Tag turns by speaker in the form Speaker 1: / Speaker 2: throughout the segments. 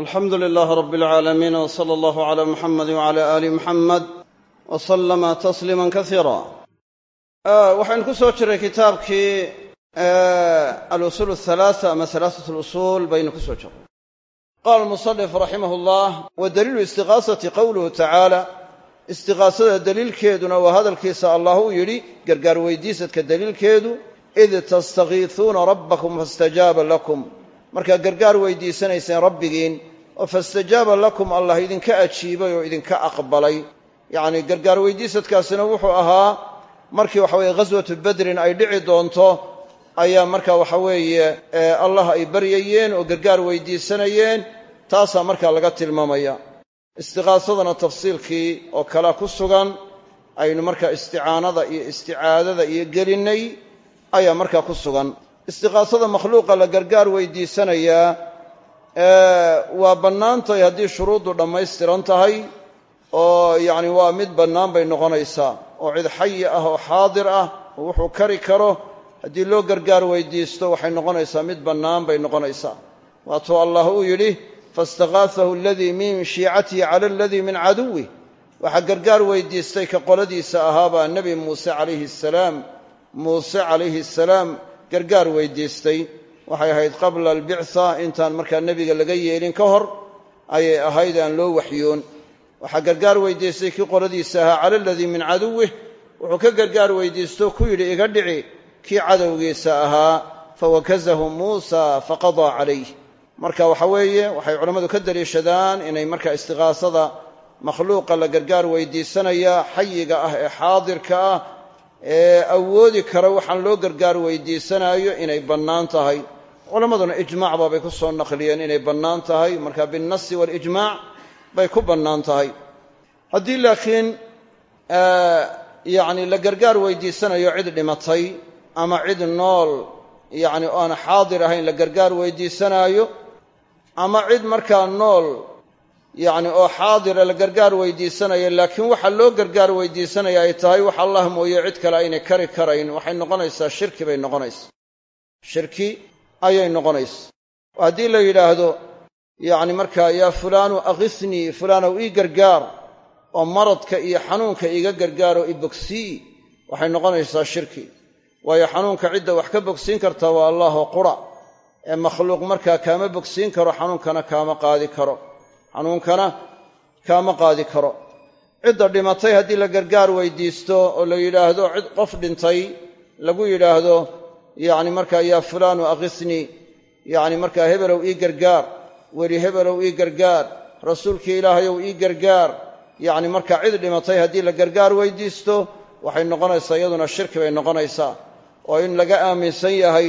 Speaker 1: alxamdu lilaah rab اlcaalamiin wsala allahu cla muxamadi wcla aali muxamed wslama tasliima kasiira ah, waxaynu ku soo jiray kitaabkii ah, alusul halaaa ama halaaat lusul baynu ku soo jiray. Qaala musanif raximah llah wa daliilu istiqaasati qowluhu tacaala istiqaasada deliilkeeduna waa hadalkiisa allah uu yidhi gargaar weydiisadka deliilkeedu id tastakiisuuna rabbakum fastajaaba lakum markaa gargaar weydiisanayseen rabbigiin oo fastajaaba lakum allah idinka ajiibay oo idinka aqbalay. Yacni gargaar weydiisadkaasina wuxuu ahaa markii waxa weeye ghaswatu badrin ay dhici doonto ayaa marka waxa weeye allah ay baryayeen oo gargaar weydiisanayeen taasaa markaa laga tilmaamaya. Istiqaasadana tafsiilkii oo kalea ku sugan aynu markaa isticaanada iyo isticaadada iyo gelinnay ayaa markaa ku sugan istiqaasada makhluuqa la gargaar weydiisanayaa waa bannaantahay haddii shuruuddu dhammaystiran tahay oo yacni waa mid bannaan bay noqonaysaa oo cid xayi ah oo xaadir ah oo wuxuu kari karo haddii loo gargaar weydiisto waxay noqonaysaa mid bannaan bay noqonaysaa. Waatuu allah uu yidhi faistaqaasahu aladii min shiicatihi cala aladii min caduwih waxaa gargaar weydiistay ka qoladiisa ahaabaa nebi muuse calayhi asalaam muuse calayhi asalaam gargaar weydiistay. Waxay ahayd qabla albicsa intaan markaa nebiga laga yeelin ka hor ayay ahayd aan loo waxyoon. Waxaa gargaar weydiistay kii qoladiisa ahaa cala aladii min caduwih wuxuu ka gargaar weydiisto ku yidhi iga dhici kii cadowgiisa ahaa fawakazahu muusa faqadaa calayh marka waxa weeye waxay culammadu ka daliishadaan inay markaa istiqaasada makhluuqa la gargaar weydiisanaya xayiga ah ee xaadirka ah ee awoodi kara waxaan loo gargaar weydiisanaayo inay bannaan tahay. Culammaduna ijmaac baabay ku soo naqliyeen inay bannaan tahay. Marka binnasi waalijmaac bay ku bannaan tahay. Haddii laakiin yacni la gargaar weydiisanayo cid dhimatay ama cid nool yacni oo aan xaadir ahayn la gargaar weydiisanaayo ama cid markaa nool yacni oo xaadira la gargaar weydiisanayo laakiin waxa loo gargaar weydiisanaya ay tahay wax allah mooye cid kale aynay kari karayn. Waxay noqonaysaa shirki bay noqonaysaa shirki ayay noqonaysa. Haddii la yidhaahdo yacni markaa yaa fulaanu akhisnii fulaanow ii gargaar oo maradka iyo xanuunka iiga gargaaroo i bogsii waxay noqonaysaa shirki. Waayo xanuunka cidda wax ka bogsiin karta waa allaahoo qura. Ee makhluuq markaa kaama bogsiin karo xanuunkana kaama qaadi karo xanuunkana kaama qaadi karo. Cidda dhimatay haddii la gargaar weydiisto oo la yidhaahdo cid qof dhintay lagu yidhaahdo yacni markaa yaa fulaanu akhisnii yacni markaa hebelow ii gargaar weli hebelow ii gargaar rasuulkii ilaahayow ii gargaar yacni markaa cid dhimatay haddii la gargaar weydiisto waxay noqonaysaa iyaduna shirki bay noqonaysaa. Oo in laga aaminsan yahay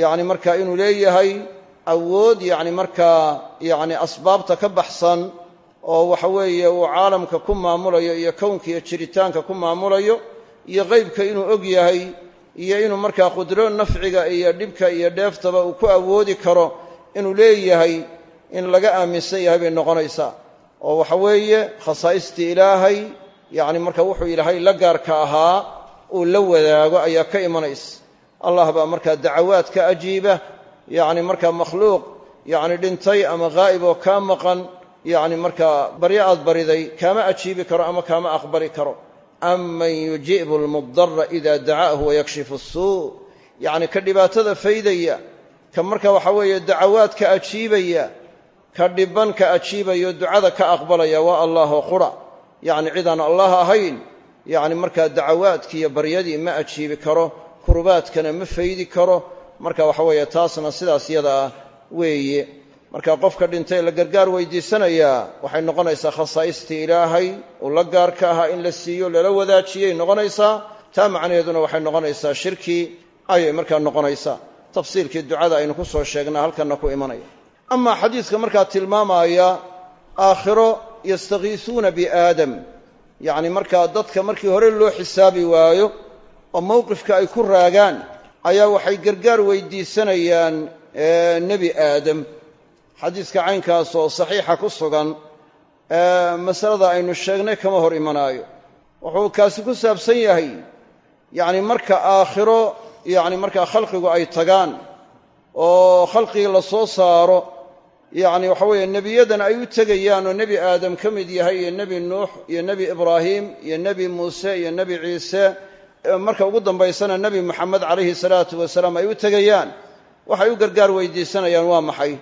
Speaker 1: yacni markaa inuu leeyahay awood yacni markaa yacni asbaabta ka baxsan oo waxa weeye uu caalamka ku maamulayo iyo kownka iyo jiritaanka ku maamulayo iyo qeybka inuu og yahay iyo inuu markaa qudro nafciga iyo dhibka iyo dheeftaba uu ku awoodi karo inuu leeyahay in laga aaminsan yahay bay noqonaysaa. Oo waxa weeye khasaa'istii ilaahay yacni marka wuxuu ilaahay la gaarka ahaa uu la wadaago ayaa ka imanaysa allah baa markaa dacawaad ka ajiiba yacni markaa makhluuq yacni dhintay ama ghaa'ib oo kaa maqan yacni markaa baryo aad bariday kaama ajiibi karo ama kaama aqbali karo. Aman yujiibu almudara ida dacaahu wayakshifu asuu yacni ka dhibaatada faydaya ka marka waxa weeye dacawaadka ajiibaya ka dhibban ka ajiibayo ducada ka aqbalaya waa allaahoo qura. Yacni cidaan allah ahayn yacni markaa dacawaadkiiyo baryadii ma ajiibi karo kurbaadkana ma faydi karo marka waxa weeye taasna sidaas yada ah weeye. Marka qofka dhintay la gargaar weydiisanayaa waxay noqonaysaa khasaa'istii ilaahay uu la gaarka ahaa in la siiyo lala wadaajiyay noqonaysaa taa macnaheeduna waxay noqonaysaa shirki ayay markaa noqonaysaa. Tafsiilkii ducada aynu ku soo sheegnaa halkanna ku imanaya. Amaa xadiiska markaa tilmaamaya aakhiro yastakiisuuna biaadam yacni markaa dadka markii hore loo xisaabi waayo oo mowqifka ay ku raagaan ayaa waxay gargaar weydiisanayaan nebi aadam. Xadiiska caynkaas oo saxiixa ku sugan masalada aynu sheegnay kama hor imanaayo. Wuxuu kaasi ku saabsan yahay yacni marka aakhiro yacni markaa khalqigu ay tagaan oo khalqigii la soo saaro yacni waxa weeye nebiyadan ay u tegayaan oo nebi aadam ka mid yahay iyo nebi nuux iyo nebi ibraahim iyo nebi muuse iyo nebi ciise marka ugu dambaysana nebi moxamed calayhi salaatu wasalaam ay u tegayaan. Waxay u gargaar weydiisanayaan waa maxay?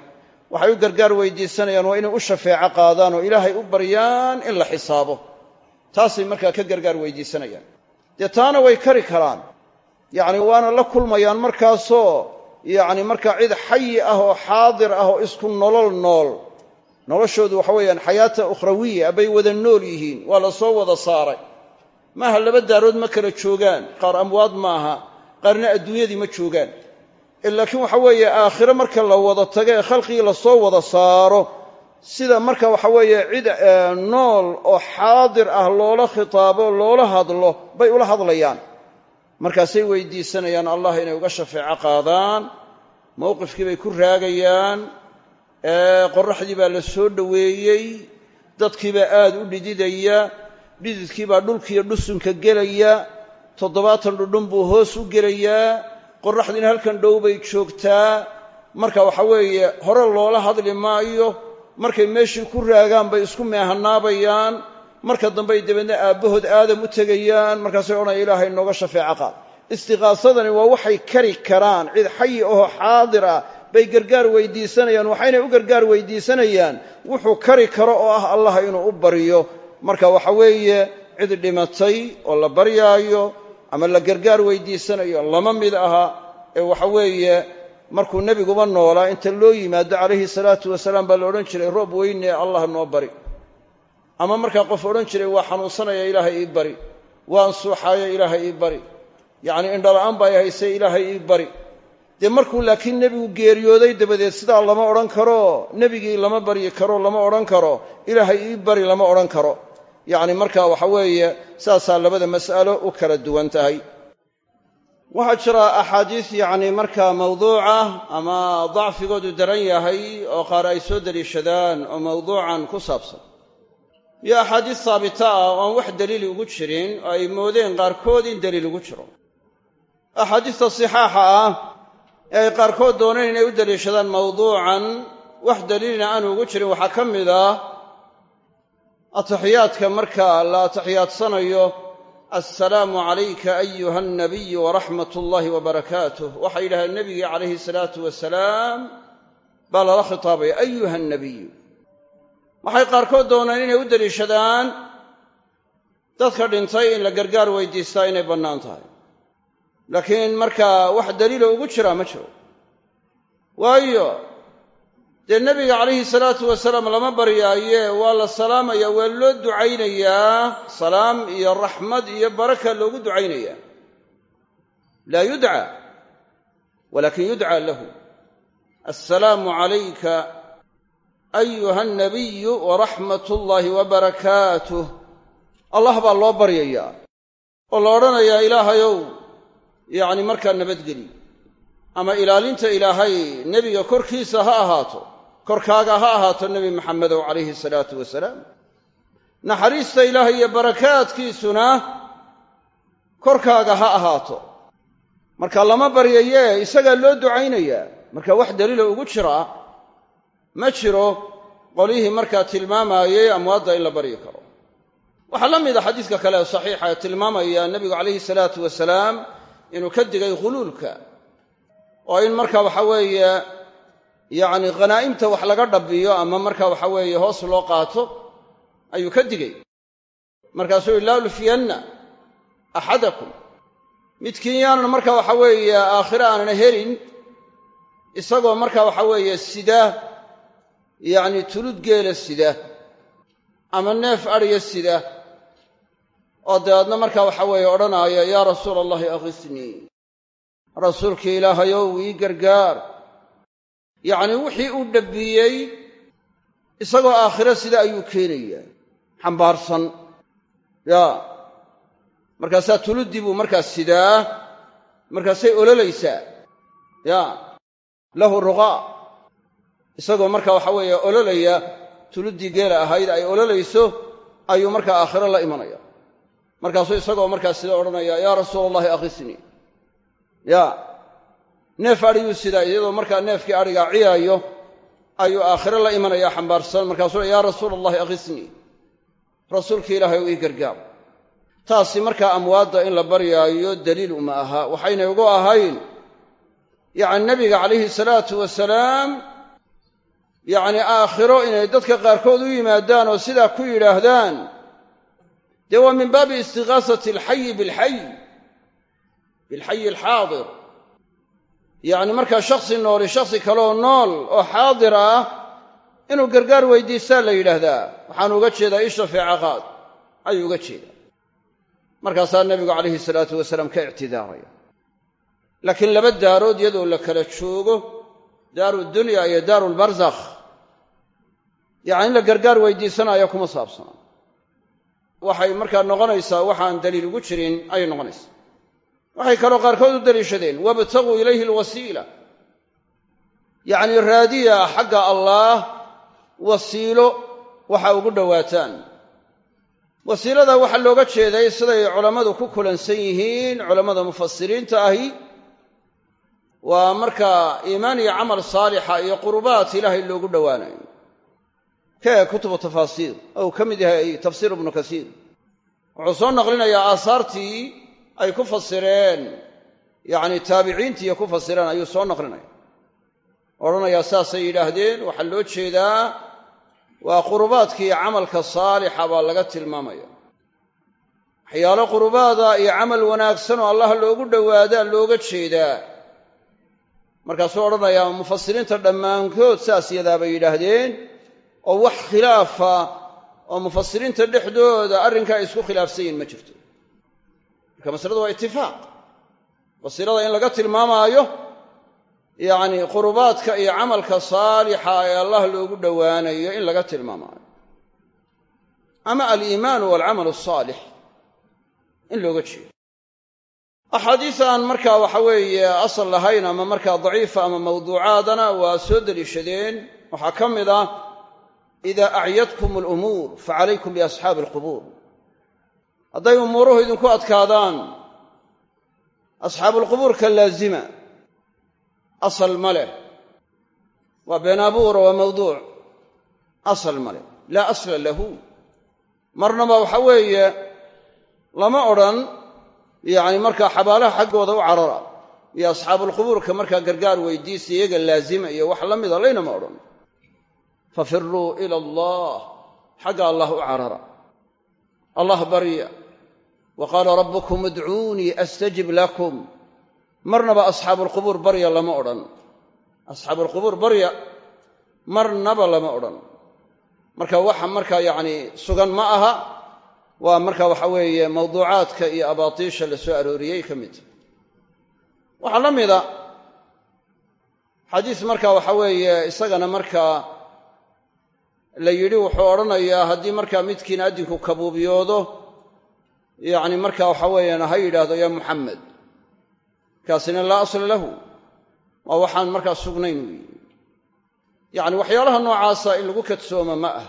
Speaker 1: Waxay u gargaar weydiisanayaan waa inay u shafeeco qaadaan oo ilaahay u baryaan in la xisaabo. Taasay markaa ka gargaar weydiisanayaan. Dee taana way kari karaan. Yacni waana la kulmayaan markaasoo yacni markaa cid xayi ah oo xaadir ah oo isku nolol nool. Noloshoodu waxa weeyaan xayaata ukhrawiya bay wada nool yihiin. Waa la soo wada saaray maaha laba daarood ma kala joogaan. Qaar amwaad maaha qaarna adduunyadii ma joogaan. Laakiin waxa weeye aakhire marka la wada tago ee khalqigii la soo wada saaro sida marka waxa weeye cid nool oo xaadir ah loola khitaabo loola hadlo bay ula hadlayaan. Markaasay weydiisanayaan allah inay uga shafeeco qaadaan mowqifkii bay ku raagayaan qoraxdii baa la soo dhoweeyey dadkiibaa aad u dhididaya dhididkiibaa dhulkiiyo dhusunka gelaya toddobaatan dhudhun buu hoos u gelayaa qoraxdiina halkan dhow bay joogtaa. Marka waxa weeye hore loola hadli maayo markay meeshii ku raagaan bay isku meehanaabayaan marka dambey dabeedna aabbahood aadam u tegayaan markaasay odhanaya ilaahay nooga shafeeco qaad istiqaasadani waa waxay kari karaan cid xayi ahoo xaadir ah bay gargaar weydiisanayaan waxaynay u gargaar weydiisanayaan wuxuu kari karo oo ah allah inuu u baryo marka waxa weeye cid dhimatay oo la baryaayo ama la gargaar weydiisanayo lama mid aha ee waxa weeye markuu nebiguba noolaa inta loo yimaado calayhi salaatu wasalaam baa la odhan jiray roob weyne allah noo bari. Ama markaa qof odhan jiray waa xanuunsanaya ilaahay ii bari. Waan suuxaaya ilaahay ii bari. Yacnii indhala'aan baa i haysay ilaahay ii bari. Dee markuu laakiin nebigu geeriyooday dabadeed sidaa lama odhan karo. Nebigii lama baryi karo lama odhan karo. Ilaahay ii bari lama odhan karo yacni markaa waxa weeye saasaa labada mas'alo u kala duwan tahay. Waxaa jira axaadiis yacni markaa mawduuca ama dacfigoodu daran yahay oo qaar ay soo deliishadaan oo mawduucan ku saabsan. Iyo axaadiis haabita ah oo aan wax daliili ugu jirin oo ay moodeen qaarkood in daliil ugu jiro. Axaadiista sixaaxa ah ee ay qaarkood dooneen inay u deliishadaan mawduucan wax daliilna aanu ugu jirin waxaa ka mid ah ataxiyaadka marka la atixiyaadsanayo assalaamu calayka ayuha alnabiyu waraxmat ullaahi wabarakaatuh waxay yidhahdeen nebigii calayhi salaatu wasalaam baa lala khitaabaya ayuha alnabiyu waxay qaarkood dooneen inay u deliishadaan dadka dhintay in la gargaar weydiistaa inay bannaan tahay. Laakiin markaa wax daliilo ugu jiraa ma jiro. Waayo dee nebiga calayhi salaatu wasalaam lama baryaaye waa la salaamaya waa loo ducaynayaa. Salaam iyo raxmad iyo baraka loogu ducaynaya laa yudca walakin yudcaa lahu. Assalaamu calayka ayuha alnabiyu waraxmat ullaahi wabarakaatuh allah baa loo baryayaa oo la odhanayaa ilaahayow yacni markaa nabadgeli. Ama ilaalinta ilaahay nebiga korkiisa ha ahaato korkaaga ha ahaato nebi maxamedow calayhi salaatu wasalaam. Naxariista ilaahay iyo barakaadkiisuna korkaaga ha ahaato. Marka lama baryaye isagaa loo ducaynayaa. Marka wax daliila ugu jiraa ma jiro qolyihii markaa tilmaamaayey amwaadda in la baryi karo. Waxaa la mida xadiiska kale saxiixa ee tilmaamaya nebigu calayhi salaatu wasalaam inuu ka digay khuluulka. Oo in marka waxa weeye yacni khanaa'imta wax laga dhabbiyo ama marka waxa weeye hoos loo qaato ayuu ka digay. Markaasuu laa ulfiyanna axadakum. Midkiin yaanan marka waxa weeye aakhire aanan helin isagoo marka waxa weeye sida yacni tulud geela sida ama neef adhiya sida oo dabeedna marka waxa weeye odhanaaya yaa rasuula allahi akhisnii rasuulkii ilaahayow ii gargaar yacni wixii uu dhabbiyey isagoo aakhiro sida ayuu keenayaa. Xambaarsan. Yaa markaasaa tuluddii buu markaas sidaa markaasay ololaysaa. Yaa lahu ruqaa isagoo marka waxa weeye ololaya tuluddii geela ahayd ay ololayso ayuu markaa aakhiro la imanaya. Markaasuu isagoo markaas sida odhanaya yaa rasuula allahi akhisnii yaa neef adhiyuu sidaa iyadoo markaa neefkii adhigaa ciyaayo ayuu aakhire la imanayaa xambaarsan. Markaasuu yaa rasuula allahi akhisnii rasuulka ilaahay u ii gargaar. Taasi markaa amwaadda in la baryaayo daliil uma aha. Waxaynay ugu ahayn yacni nebiga calayhi salaatu wasalaam yacni aakhiro inay dadka qaarkood u yimaadaan oo sidaa ku yidhaahdaan. Dee waa min baabi istiqaasati alxayi bilxay bilxayi alxaadir yacni markaa shakhsi nooli shakhsi kaleoo nool oo xaadir ah inuu gargaar weydiistaa la yidhaahdaa. Waxaan uga jeedaa ii shafeeca ayuu uga jeedaa. Markaasaa nebigu calayhi salaatu wasalaam ka ictidaaraya. Laakiin laba daarood iyadoo la kala joogo daaru dunya iyo daaru lbarzakh yacni in la gargaar weydiisanayo kuma saabsana waxay markaa noqonaysaa waxaan daliil ugu jirin ayay noqonaysaa waxay kaloo qaarkood u daliishadeen wabtaguu ilayhi alwasiila. Yacni raadiya xagga allaah wasiilo waxa ugu dhowaataan. Wasiilada waxaa looga jeeday siday culammadu ku kulansan yihiin culammada mufasiriinta ahi waa markaa iimaan iyo camal saalixa iyo qurubaat ilaahay loogu dhowaanayo. Kee kutubu tafaasiir ou ka mid yahay tafsiir ibnu kasiir. Wuxuu soo naqlinayaa aasaartii ay ku fasireen. Yacni taabiciintiiyo ku fasireen ayuu soo naqlinaya odhanayaa saasay yidhaahdeen waxaa loo jeedaa waa qurubaadkii camalka saalixa baa laga tilmaamaya. Waxyaalo qurubaada iyo camal wanaagsan oo allah loogu dhowaadaa looga jeedaa. Markaasuu odhanayaa mufasiriinta dhammaankood saas yadaabay yidhaahdeen oo wax khilaafa oo mufasiriinta dhexdooda arrinka ay isku khilaafsan yihiin ma jirto marka masaladu waa itifaaq wasiilada in laga tilmaamaayo yacni qurubaadka iyo camalka saalixa ee allah loogu dhowaanayo in laga tilmaamaayo. Ama aliimaanu waalcamalu asaalix in looga jeedo. Axaadiis aan markaa waxa weeye asal lahayn ama markaa daciifa ama mawduucaadana waa soo deliishadeen. Waxaa ka mid ah ida acyadkum alumuur facalaykum biasxaabi alqubuur hadday umuuruhu idinku adkaadaan. Asxaabuulqubuurka laazima. Asal ma leh. Waa been abuura waa mawduuc. Asal ma leh. Laa asla lahu. Marnaba waxa weeye lama odhan yacni markaa xabaalaha xaggooda u carara iyo asxaabuulqubuurka markaa gargaar weydiisa iyaga laazima iyo wax la mida laynama odhan. Fafiruu ila allah. Xagga allah u carara allah barya wa qaala rabbukum idcuunii astajib lakum. Marnaba asxaabuulqubuur barya lama odhan. Asxaabuulqubuur barya marnaba lama odhan. Marka waxa markaa yacni sugan ma aha waa marka waxa weeye mawduucaadka iyo abaatiisha la soo arooriyey ka mid. Waxaa la mida xadiis marka waxa weeye isagana markaa la yidhi wuxuu odhanayaa haddii markaa midkiin addinku kabuubiyoodo yacni marka waxa weeyaan ha yidhaahdo yaa muxamed kaasina laa asla lahu waa waxaan markaa sugnayn weyi yacni waxyaalaha noocaasa in lagu kadsooma ma ah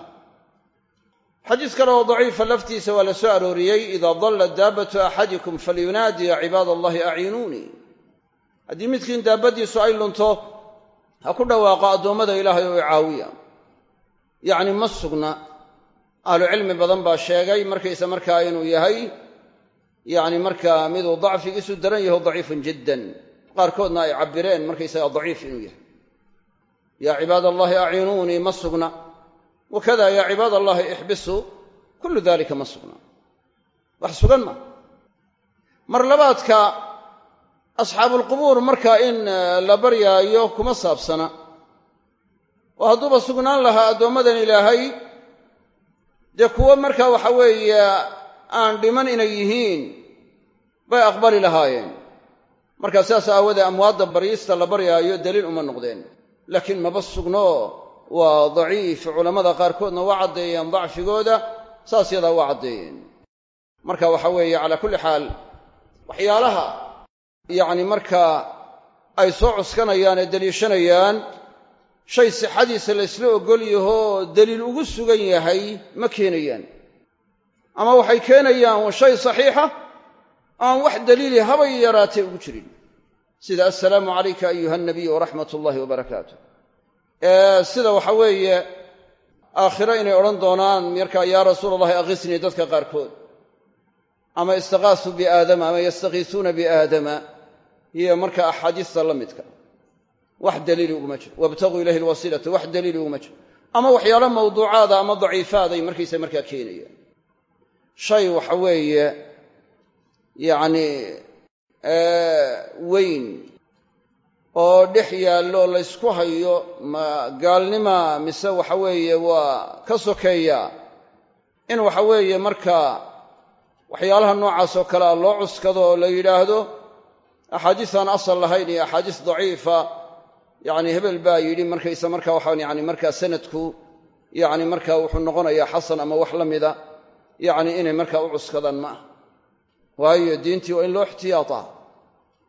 Speaker 1: xadiis kale oo daciifa laftiisa waa la soo arooriyey idaa dalla daabatu axadikum falyunaadi ya cibaad allahi aciinuunii haddii midkiin daabaddiisu ay lunto ha ku dhawaaqo addoommada ilaahay oo icaawiya yacni ma sugna. Ahlucilmi badan baa sheegay markaysa markaa inuu yahay yacni markaa miduu dacfigiisu daran yaho daciifun jiddan. Qaarkoodna ay cabbireen markaysaga daciif inuu yahay. Yaa cibaad allahi aciinuunii ma sugna. Wakada yaa cibaad allahi ixbisuu kullu dalika ma sugna. Wax sugan ma. Mar labaadka asxaabuulqubuur markaa in la baryaayo kuma saabsana oo hadduuba sugnaan lahaa addoommadan ilaahay dee kuwo markaa waxa weeye aan dhiman inay yihiin bay aqbali lahaayeen. Markaa sidaas aawadee amwaadda baryista la baryaayo daliil uma noqdeen. Laakiin maba sugno waa daciif. Culammada qaarkoodna waa caddeeyeen dacfigooda saas yadaa waa caddeeyeen. Marka waxa weeye calaa kulli xaal waxyaalaha yacni markaa ay soo cuskanayaan ee deliishanayaan shay sixadiisa la ysla oggol yahoo deliil ugu sugan yahay ma keenayaan. Ama waxay keenayaan shay saxiixa aan wax daliili habay yaraatee ugu jirin. Sida assalaamu calayka ayuha nabiy waraxmat ullaahi wabarakaatu sida waxa weeye aakhiro inay odhan doonaan markaa yaa rasuula allahi akhisnii dadka qaarkood. Ama istaqaasuu biaadama ama yastakiisuuna biaadama iyo marka axaadiista la midka wax daliili uguma jiro. Wabtaguu ilayhi alwasiilata wax daliili uguma jiro. Ama waxyaalo mawduucaada ama daciifaaday markaysa markaa keenayaan shay waxa weeye yacni weyn oo dhex yaallo laysku hayo ma gaalnima mise waxa weeye waa ka sokeeya in waxa weeye marka waxyaalaha noocaas oo kale a loo cuskado oo la yidhaahdo axaadiis aan asal lahayn iyo axaadiis daciifa yacni hebel baa yidhi markaysa marka waxaan yani markaa sanadku yacni marka wuxuu noqonayaa xasan ama wax la mida yacni inay markaa u cuskadaan ma ah waayo diintii waa in loo ixtiyaataa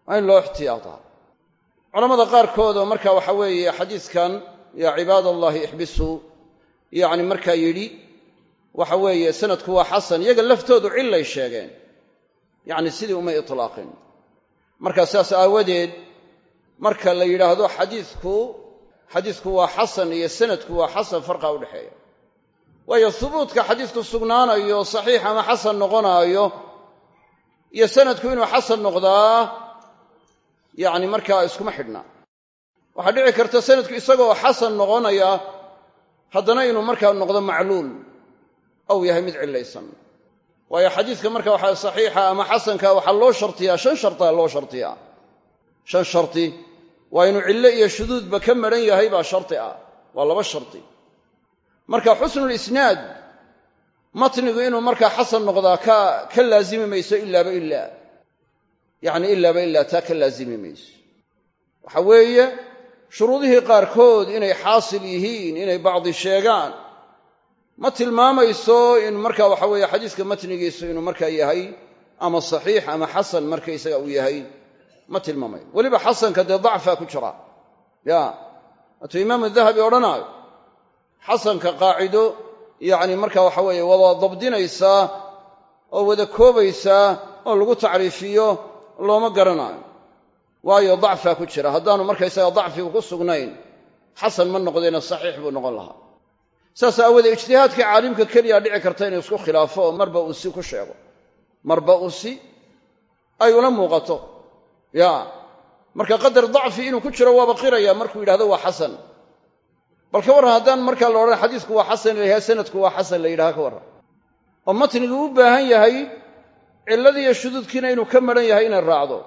Speaker 1: waa in loo ixtiyaataa. Culamada qaarkood oo marka waxa weeye xadiiskan yaa cibaad allahi ixbisuu yacni markaa yidhi waxa weeye sanadku waa xasan iyaga laftoodu cillay sheegeen. Yacni sidii umay itlaaqin. Marka saas aawadeed marka la yidhaahdo xadiidku xadiisku waa xasan iyo sanadku waa xasan farqa udhexeeya waayo hubuudka xadiisku sugnaanayo saxiix ama xasan noqonaayo iyo sanadku inuu xasan noqdaa yacni markaa iskuma xidhna. Waxaa dhici karta sanadku isagoo xasan noqonaya haddana inuu markaa noqdo macluul ou yahay mid cillaysan. Waayo xadiiska marka waxaa saxiixa ama xasanka waxaa loo shartiyaa shan shartaa loo shartiyaa. Shan sharti waa inuu cillo iyo shuduudba ka maran yahay baa sharti ah. Waa laba sharti. Marka xusnulisnaad matnigu inuu markaa xasan noqdaa ka ka laazimi mayso ilaaba ilaa yacni ilaaba ilaa taa ka laazimi mayso. Waxa weeye shuruudihii qaarkood inay xaasil yihiin inay bacdi sheegaan ma tilmaamayso in marka waxa weeye xadiiska matnigiisu inuu markaa yahay ama saxiix ama xasan markaysaga uu yahay ma tilmaamayo weliba xasanka dee dacfaa ku jira. Ya waatuu imaamu dahabi odhanaayo xasanka qaacido yacni marka waxa weeye wada dabdinaysaa oo wada koobaysaa oo lagu tacriifiyo looma garanaayo waayo dacfaa ku jira. Haddaanu markaysaga dacfigu ku sugnayn xasan ma noqdeena saxiix buu noqon lahaa. Saas aawoodee ijtihaadka caalimka keliyaa dhici karta inuu isku khilaafo oo marba uu si ku sheego. Marba uu si ay ula muuqato ya. Marka qadar dacfi inuu ku jiro waaba qiraya markuu yidhahdo waa xasan. Bal ka warran haddaan markaa la odhan xadiisku waa xasan la yidhaha sanadku waa xasan la yidhaha ka warran. Oo matnigu u baahan yahay cilladiiyo shuduudkiina inuu ka maran yahay inay raacdo.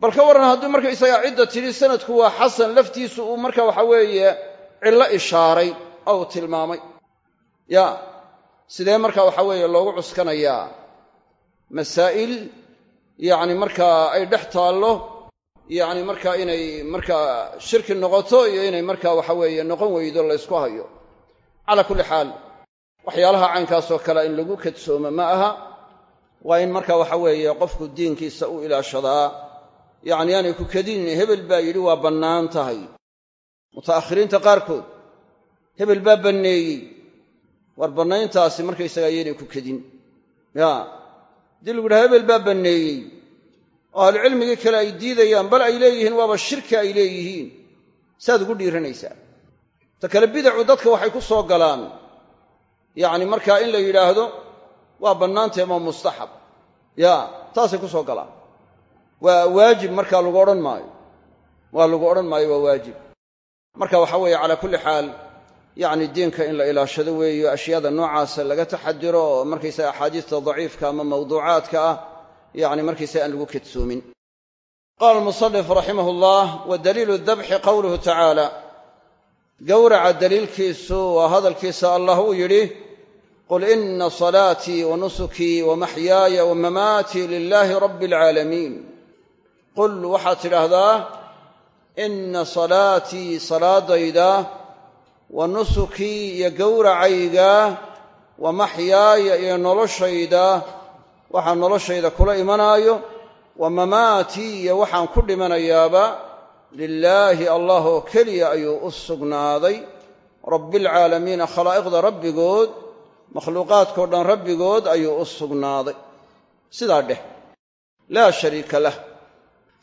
Speaker 1: Bal ka warran haddii marka isagaa cidda tidhi sanadku waa xasan laftiisu uu marka waxa weeye cillo ishaaray oo uu tilmaamay. Ya. Sidee marka waxa weeye loogu cuskanayaa? Masaa'il yacni markaa ay dhex taallo yacni markaa inay markaa shirki noqoto iyo inay markaa waxa weeye noqon weydo laysku hayo. Calaa kulli xaal waxyaalaha caynkaasoo kale in lagu kadsoomo ma aha. Waa in marka waxa weeye qofku diinkiisa u ilaashadaa. Yacni aanay ku kadinin hebel baa yidhi waa bannaan tahay. Muta'akhiriinta qaarkood hebel baa banneeyey. War bannayntaasi markaysagaa yaynay ku kadin. Ya haddii lagu yidhaha hebel baa banneeyey. Oo ahlucilmigii kale ay diidayaan bal ay leeyihiin waaba shirki ay leeyihiin. Saaad ugu dhiiranaysaa. Ta kale bidacu dadka waxay ku soo galaan. Yacni markaa in la yidhaahdo waa bannaantay ama mustaxab. Ya taasay ku soo galaan. Waa waajib markaa lagu odhan maayo. Waa lagu odhan maayo waa waajib. Marka waxa weeye calaa kulli xaal yacni diinka in la ilaashado weeyo ashyaada noocaasa laga taxadiro oo markaysaga axaadiista daciifka ama mawduucaadka ah yacni markaysaga aan lagu kadsoomin qaala almusanif raximah llah wa dabxi qowluhu tacaala gowraca daliilkiisu waa hadalkiisa allah uu yidhi qul ina salaatii wa nusukii wa maxyaaya wa mamaatii lilaahi rabbi alcaalamiin qul waxaad tidhaahdaa ina salaatii salaadayda wa nusukii iyo gowracayga wa maxyaaya iyo noloshayda waxaan noloshayda kula imanaayo wa mamaatii iyo waxaan ku dhimanayaaba lilaahi allah oo keliya ayuu u sugnaaday. Rabbialcaalamiina khalaa'iqda rabbigood makhluuqaadkao dhan rabbigood ayuu u sugnaaday. Sidaa dheh laa shariika lah.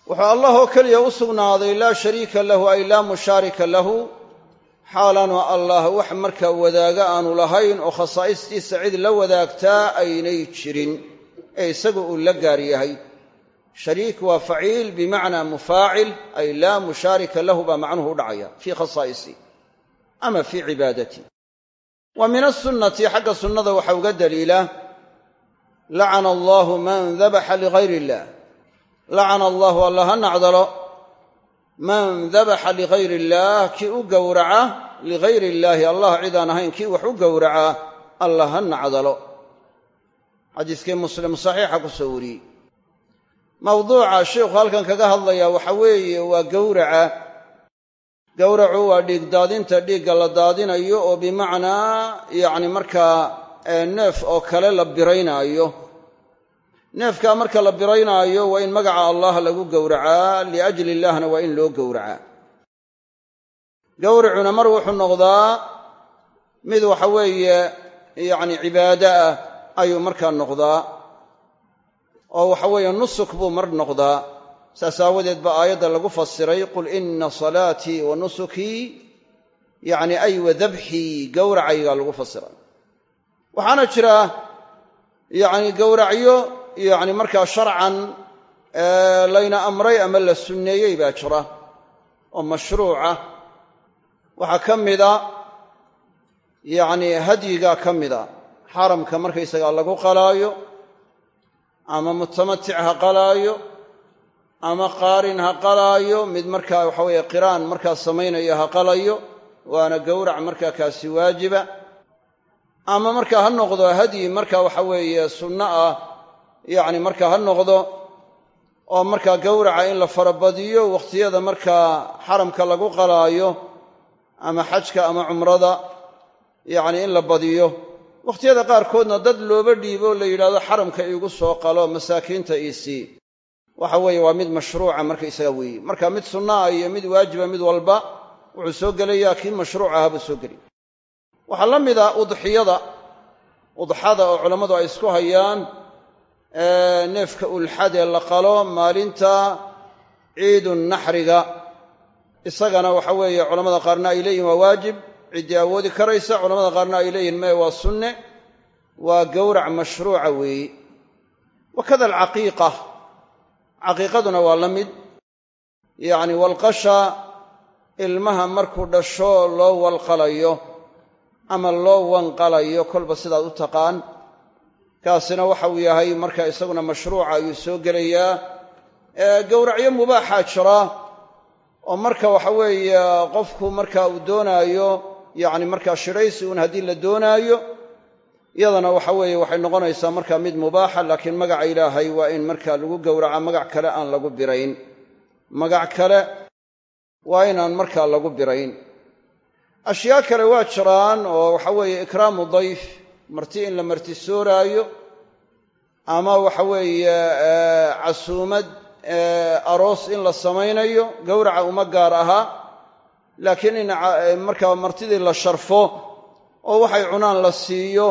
Speaker 1: Wuxuu allah oo keliya u sugnaaday laa shariika lahu ay laa mushaarika lahu xaalaanu allah wax markaa wadaaga aanu lahayn oo khasaa'istiisa cid la wadaagtaa aynay jirin ee isagu uu la gaar yahay. Shariik waa faciil bimacnaa mufaacil ay laa mushaarika lahu baa macnuhu u dhacaya fii khasaa'isi ama fii cibaadati. Wa min asunnati xagga sunnada waxaa uga daliila lacana allaahu man dabaxa ligayr illah lacana allahu alla ha nacdalo man dabaxa ligayr illaah kii u gowraca ligayr illaahi allah cidaan ahayn kii wax u gowracaa alla ha nacdalo. Xadiiskii muslim saxiixa ku soo wariyey. Mawduuca sheikhu halkan kaga hadlayaa waxa weeye waa gowraca. Gowracu waa dhiig daadinta dhiigga la daadinayo oo bimacnaa yacni markaa neef oo kale la biraynaayo neefkaa marka la biraynaayo waa in magaca allah lagu gowracaa liajli illahna waa in loo gowracaa. Gowracuna mar wuxuu noqdaa mid waxa weeye yacni cibaado ah ayuu markaa noqdaa oo waxa weeye nusuk buu mar noqdaa. Saas aawadeed baa aayadda lagu fasiray qul ina salaatii wa nusukii yacni ay wa dabxii gowracaygaa lagu fasiray. Waxaana jira yacni gowracyo yacni markaa sharcan layna amray ama la sunneeyey baa jira oo mashruuca waxaa ka mida yacni hadyigaa ka mida xaramka markaysagaa lagu qalaayo ama mutamatic ha qalaayo ama qaarin ha qalaayo mid markaa waxa weeye qiraan markaa samaynaya ha qalayo waana gowrac markaa kaasi waajiba. Ama markaa ha noqdo hadyi marka waxa weeye sunno ah yacni markaa ha noqdo oo markaa gowraca in la farabadiyo wakhtiyada markaa xaramka lagu qalaayo ama xajka ama cumrada yacni in la badiyo. Wakhtiyada qaarkoodna dad looba dhiibo la yidhahdo xaramka iigu soo qalo masaakiinta iisii waxa weeye waa mid mashruuca markaysaga weeye marka mid sunnaah iyo mid waajiba mid walba wuxuu soo gelayaa kii mashruuc ahaa soo gelaya waxaa la mida udxiyada udxada oo culammadu ay isku hayaan neefka ulxadee la qalo maalinta ciidu naxriga isagana waxa weeye culamada qaarna ay leeyihiin waa waajib. Ciddii awoodi karaysa culamada qaarna ay leeyihiin mee waa sunne. Waa gowrac mashruuca weeye wakada alcaqiiqa. Caqiiqaduna waa la mid. Yacni walqasha ilmaha markuu dhasho loo walqalayo ama loo wanqalayo kolba sidaad u taqaan kaasina waxa uu yahay marka isaguna mashruuca ayuu soo gelayaa. Gowracyo mubaaxaa jira oo marka waxa weeye qofku marka uu doonaayo yacni markaa shiraysi uun haddii la doonaayo iyadana waxa weeye waxay noqonaysaa marka mid mubaaxa laakiin magaca ilaahay waa in marka lagu gowraca magac kale aan lagu birayn. Magac kale waa inaan markaa lagu birayn. Ashyaa kale waa jiraan oo waxa weeye ikraamu dayf marti in la martisooraayo ama waxa weeye casuumad aroos in la samaynayo gowraca uma gaar ahaa laakiin in markaa martidii la sharfo oo waxay cunaan la siiyo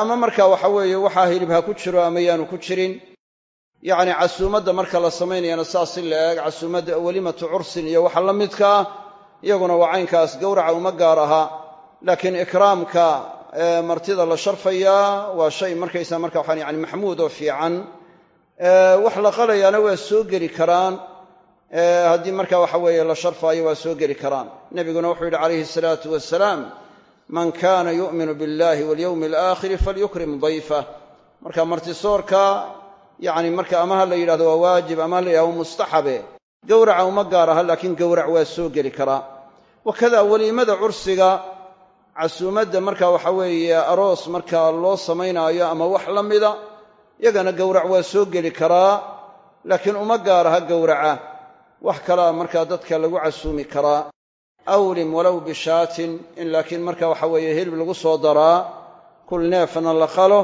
Speaker 1: ama marka waxa weeye waxaa hilib ha ku jiro ama yaanu ku jirin. Yacni casuumadda marka la samaynayana saas in la eeg casuumadda walimatu cursin iyo waxa la midkaa iyaguna waa caynkaas gowraca uma gaar ahaa laakiin ikraamka martida la sharfayaa waa shay markaysa marka waxaan yani maxmuud oo fiican wax la qalayaana waa soo geli karaan haddii marka waxa weeye la sharfaayo waa soo geli karaan. Nebiguna wuxuu yidhi calayhi salaatu wasalaam man kana yu'minu biاllahi walyowmi alaakhiri falyukrim dayfah marka martisoorka yacni marka ama ha la yidhahdo waa waajib ama ha la yidhahdo mustaxabe. Gowraca uma gaar aha laakiin gowrac waa soo geli karaa wakada weliimada cursiga casuumadda marka waxa weeye aroos marka loo samaynaayo ama wax la mida yagana gowrac waa soo geli karaa laakiin uma gaar aha gowraca. Wax kalea markaa dadka lagu casuumi karaa. Awlim walow bishaatin in laakiin marka waxa weeye hilib lagu soo daraa kul neefna la qalo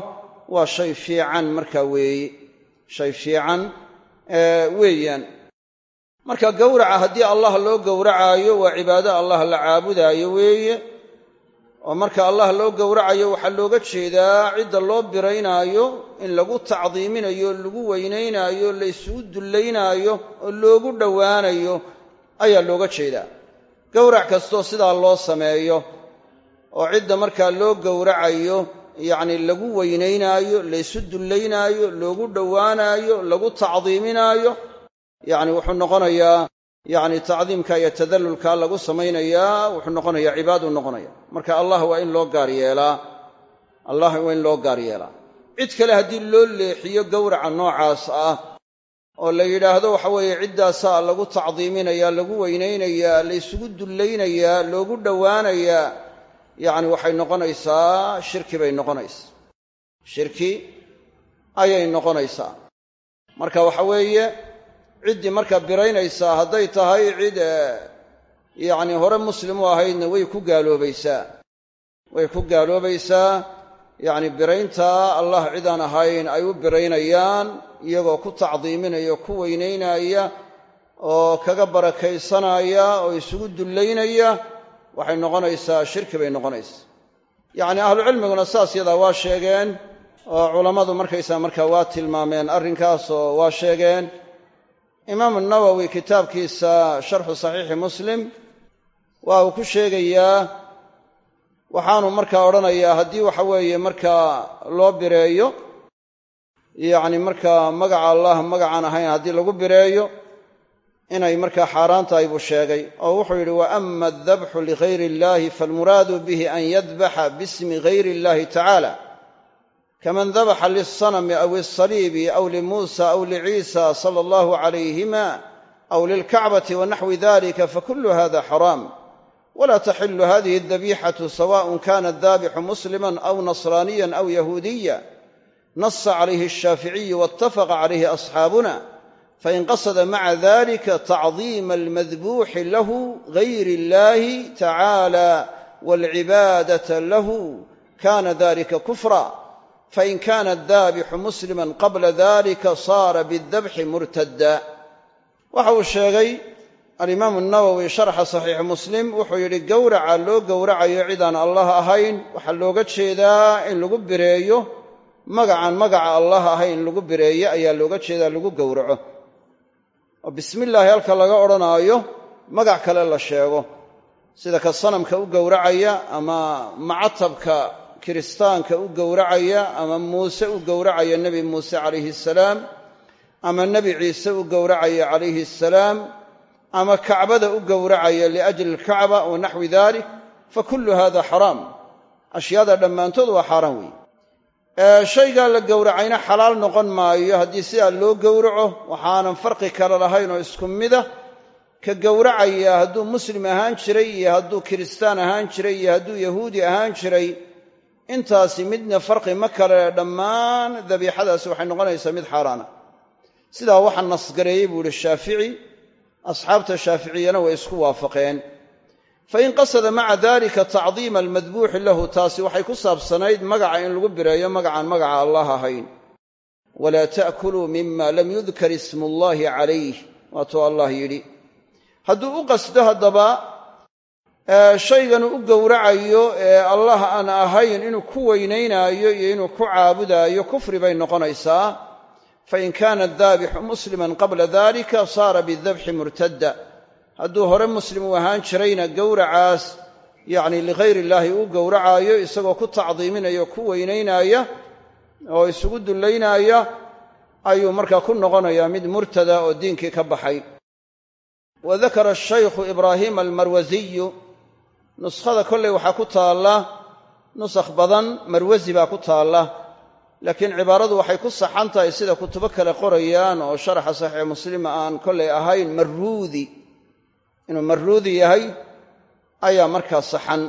Speaker 1: waa shay fiican marka weeye shay fiican weeyaan. Marka gowraca haddii allah loo gowracaayo waa cibaado allah la caabudaayo weeye oo marka allah loo gowracayo waxaa looga jeedaa cidda loo biraynaayo in lagu tacdiiminayo lagu weynaynaayo la isugu dullaynaayo oo loogu dhowaanayo ayaa looga jeedaa. Gowrac kastoo sidaa loo sameeyo oo cidda markaa loo gowracayo yacni lagu weynaynaayo laysu dullaynaayo loogu dhowaanaayo lagu tacdiiminaayo yacni wuxuu noqonayaa yacni tacdiimka iyo tadallulka lagu samaynayaa wuxuu noqonayaa cibaaduu noqonaya marka allah waa in loo gaar yeelaa. Allah waa in loo gaar yeelaa. Cid kale haddii loo leexiyo gowraca noocaas ah oo la yidhaahdo waxa weeye ciddaasaa lagu tacdiiminayaa lagu weynaynayaa laysugu dullaynayaa loogu dhowaanayaa yacni waxay noqonaysaa shirki bay noqonaysaa. Shirki ayay noqonaysaa. Marka waxa weeye ciddii markaa biraynaysaa hadday tahay cid yacni hore muslim u ahaydna way ku gaaloobaysaa. Way ku gaaloobaysaa. Yacni birayntaa allah cidaan ahayn ay u biraynayaan iyagoo ku tacdiiminaya ku weynaynaya oo kaga barakaysanaya oo isugu dullaynaya waxay noqonaysaa shirki bay noqonaysaa. Yacni ahlucilmiguna saas yadaa waa sheegeen oo culammadu markaysaa markaa waa tilmaameen arrinkaas oo waa sheegeen imaamu nawowi kitaabkiisa sharxu saxiixi muslim waa uu ku sheegayaa waxaanu markaa odhanayaa haddii waxa weeye markaa loo bireeyo yacni markaa magaca allah magacaan ahayn haddii lagu bireeyo inay markaa xaaraan tahay buu sheegay. Oo wuxuu yidhi wa ama adabxu ligayri illahi faalmuraadu bihi an yadbaxa bismi gayri illahi tacaala kaman dabaxa lilsanami aw ilsaliibi aw limuusa aw liciisa sala allahu calayhima aw lilkacbati wa naxwi dalika fakulu hada xaraam wla taxilu hadihi aldabixatu sawaء kana daabixu muslima aw nasraaniya aw yahuudiya nasa calayhi alshaaficiyu waاtafaqa calayhi asxaabuna fain qasada maca dalika tacdiima almadbuuxi lahu gayri illahi tacaala walcibaadata lahu kana dalika kufra fain kana daabixu muslima qabla dalika saara bidabxi murtada waxa uu sheegay alimaamu nawowi sharxa saxiixi muslim wuxuu yidhi gowraca loo gowracayo cidaan allah ahayn waxaa looga jeedaa in lagu bireeyo magacaan magaca allah ahayn in lagu bireeyo ayaa looga jeedaa lagu gowraco oo bismillaahi halka laga odhanaayo magac kale la sheego sida ka sanamka u gowracaya ama macatabka kiristaanka u gowracaya ama muuse u gowracaya nebi muuse calayhi asalaam ama nebi ciise u gowracaya calayhi asalaam ama kacbada u gowracaya liajli alkacba wa naxwi dalik fakullu hada xaraam. Ashyaada dhammaantood waa xaaraan weeye shaygaa la gowracayna xalaal noqon maayo haddii sidaa loo gowraco waxaanan farqi kale lahayn oo isku mida ka gowracaya hadduu muslim ahaan jiray iyo hadduu kiristaan ahaan jiray iyo hadduu yahuudi ahaan jiray intaasi midna farqi ma kale dhammaan dabiixadaasi waxay noqonaysaa mid xaaraana. Sidaa waxaa nasgareeyey buu ihi shaafici asxaabta shaaficiyana way isku waafaqeen. Fain qasada maca dalika tacdiima almadbuuxi lahu taasi waxay ku saabsanayd magaca in lagu bireeyo magacaan magaca allah ahayn. Walaa ta'kuluu mima lam yudkar ismu ullahi calayh waatuu allah yidhi. Hadduu u qasdo haddaba shayganu u gowracayo ee allah aan ahayn inuu ku weynaynaayo iyo inuu ku caabudaayo kufri bay noqonaysaa. Fain kaana daabixu musliman qabla dalika saara bidabxi murtadda. Hadduu hore muslim uu ahaan jirayna gowracaas yacni ligayr illaahi uu gowracaayo isagoo ku tacdiiminaya ku weynaynaya oo isugu dullaynaaya ayuu markaa ku noqonayaa mid murtada oo diinkii ka baxay. Wa dakara ashaykhu ibraahiima almarwasiyu nuskhada kolley waxaa ku taalla nusakh badan marwasi baa ku taalla. Laakiin cibaaradu waxay ku saxan tahay sida kutubo kale qorayaan oo sharaxa saxiix muslima aan kollay ahayn marruudi. Inuu marruudi yahay ayaa markaa saxan.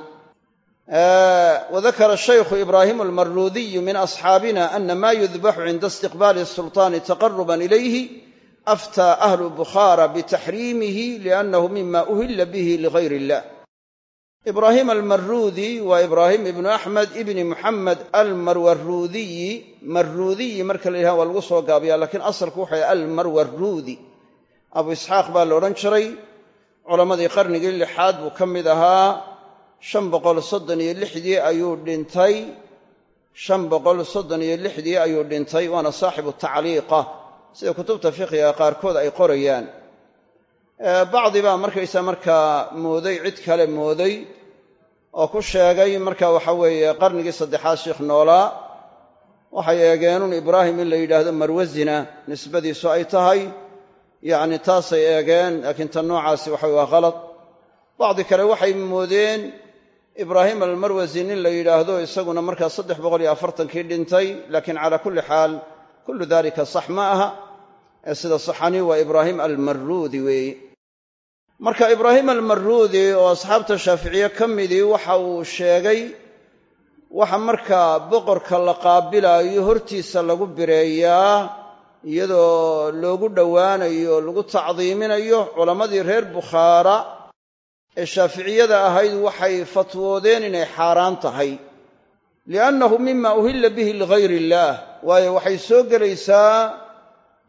Speaker 1: Wadakara shaykhu ibraahimu almarruudiyu min asxaabina ana ma yudbaxu cinda istiqbaali sulطaani taqaruban ilayhi aftaa ahlu bukhaara bitaxriimihi liannahu mima uhila bihi ligayr illah ibraahim almarruudi waa ibraahim ibnu axmed ibni muxamed almarwaruudiyi marruudiyi marka la yidhaha waa lagu soo gaabiya lakiin asalku waxay almarwaruudi abu isxaaq baa la odhan jiray culammadii qarnigii lixaad buu ka mid ahaa. Shan boqol soddon iyo lixdii ayuu dhintay. Shan boqol soddon iyo lixdii ayuu dhintay waana saaxibu tacliiqa. Sida kutubta fiqiga qaarkood ay qorayaan bacdi baa markaysa markaa mooday cid kale mooday oo ku sheegay marka waxa weeye qarnigii saddexaad sheikh noolaa waxay eegeenun ibraahim in la yidhaahdo marwasina nisbadiisu ay tahay yacni taasay eegeen laakiin tan noocaasi waxa waa khalad bacdi kale waxay moodeen ibraahim almarwasi nin la yidhaahdo isaguna markaa saddex boqol iyo afartankii dhintay laakiin calaa kulli xaal kullu dalika sax ma aha. Ee sida saxani waa ibraahim almaruudi weeye marka ibraahim almaruudi oo asxaabta shaaficiye ka midii waxa uu sheegay waxa markaa boqorka la qaabilaayo hortiisa lagu bireeyaa iyadoo loogu dhowaanayo o lagu tacdiiminayo culammadii reer bukhaara ee shaaficiyada ahayd waxay fatwoodeen inay xaaraan tahay. Liannahu mima uhilla bihi ligayr illaah waayo waxay soo gelaysaa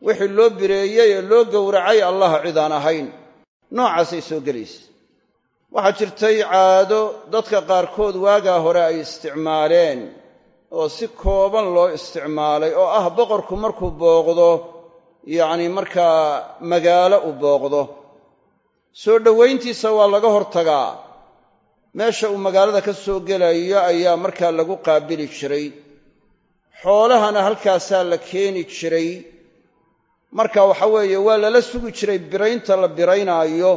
Speaker 1: wixii loo bireeyey ee loo gowracay allah cid aan ahayn noocaasay soo gelaysa. Waxaa jirtay caado dadka qaarkood waagaa hore ay isticmaaleen oo si kooban loo isticmaalay oo ah boqorku markuu booqdo yacni markaa magaalo u booqdo. Soo dhowayntiisa waa laga hortagaa. Meesha uu magaalada ka soo gelayo ayaa markaa lagu qaabili jiray. Xoolahana halkaasaa la keeni jiray marka waxa weeye waa lala sugi jiray biraynta la biraynaayo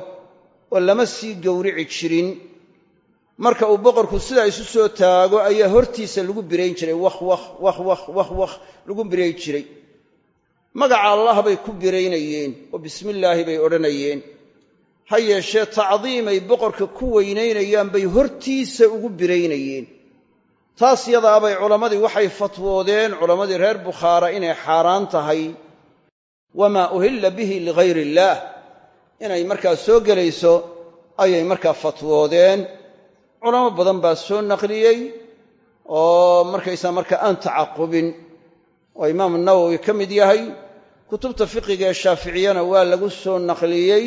Speaker 1: oo lama sii gowrici jirin. Marka uu boqorku sidaa isu soo taago ayaa hortiisa lagu birayn jiray. Wakh lagu birayn jiray. Magaca allah bay ku biraynayeen oo bismillaahi bay odhanayeen. Ha yeeshee tacdiimay boqorka ku weynaynayaan bay hortiisa ugu biraynayeen. Taas yadaabay culammadii waxay fatwoodeen culammadii reer bukhaara inay xaaraan tahay wamaa uhilla bihi ligayr illaah inay markaa soo gelayso ayay markaa fatwoodeen culamo badan baa soo naqliyey oo markaysaa markaa aan tacaqubin oo imaamu nawowi ka mid yahay kutubta fiqiga ee shaaficiyana waa lagu soo naqliyey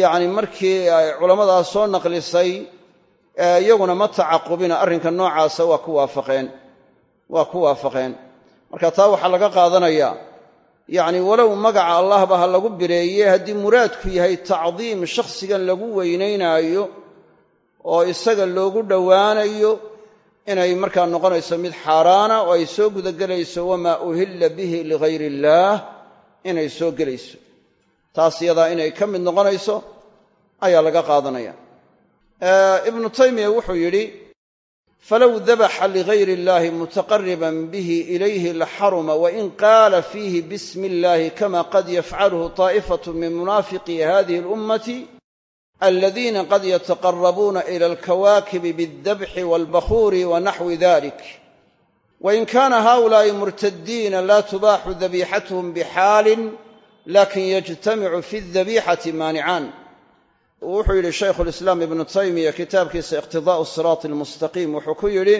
Speaker 1: yacni markii ay culammadaa soo naqlisay iyaguna ma tacaqubina arrinka noocaasa waa ku waafaqeen waa ku waafaqeen marka taa waxaa laga qaadanayaa yacni walow magaca allahba ha lagu bireeye haddii muraadku yahay tacdiim shakhsigan lagu weynaynaayo oo isaga loogu dhowaanayo inay markaa noqonayso mid xaaraana oo ay soo gudagelayso wamaa uhilla bihi ligayr illaah inay soo gelayso. Taas yadaa inay ka mid noqonayso ayaa laga qaadanaya. Ibnu taymiya wuxuu yidhi falow dabaxa ligayr illahi mutaqariban bihi ilayhi laxaruma wain qaala fiihi bismi illahi kama qad yafcaluhu taa'ifatu min munaafiqi hadihi alummati aladiina qad yataqarabuuna ila alkawaakibi biاldabxi waalbakhuuri wa naxwi dalik wain kana haؤulaa'i murtadiina la tubaaxu dabixatuhum bixaalin lakin yajtamicu fi اldabixati maanicaan wuxuu yidhi shaykhu lislaam ibnu taymiya kitaabkiisa iqtidaa'u siraati almustaqiim wuxuu ku yidhi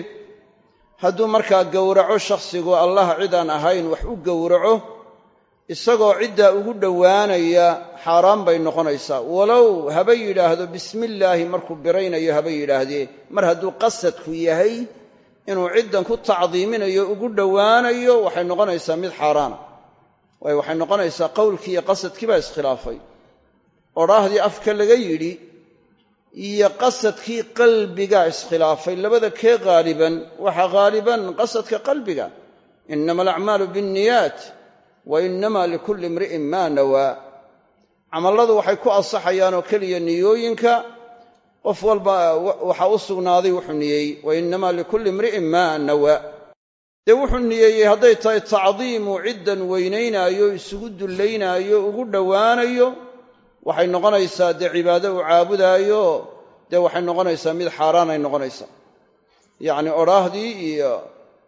Speaker 1: hadduu markaa gowraco shakhsigu allah cid aan ahayn wax u gowraco isagoo ciddaa ugu dhowaanaya xaaraan bay noqonaysaa. Walow haba yidhaahdo bismi illaahi markuu biraynayo haba yidhaahdee mar hadduu qasadku yahay inuu ciddan ku tacdiiminayo ugu dhowaanayo waxay noqonaysaa mid xaaraana waayo waxay noqonaysaa qowlkii iyo qasadkii baa iskhilaafay odhaahdii afka laga yidhi iyo qasadkii qalbigaa iskhilaafay labada kee haaliban waxaa haaliban qasadka qalbiga. Inama alacmaalu biاnniyaat wa inama likulli imri'in maa nawaa. Camalladu waxay ku ansaxayaanoo keliya niyooyinka. Qof walba waxaa u sugnaaday wuxuu niyeeyey wa inama likulli imri'in maa nawaa. Dee wuxuu niyeeyey hadday tahay tacdiimu ciddan weynaynaayo isugu dullaynaayo ugu dhowaanayo waxay noqonaysaa dee cibaado uu caabudaayo dee waxay noqonaysaa mid xaaraanay noqonaysaa. Yacni odhaahdii iyo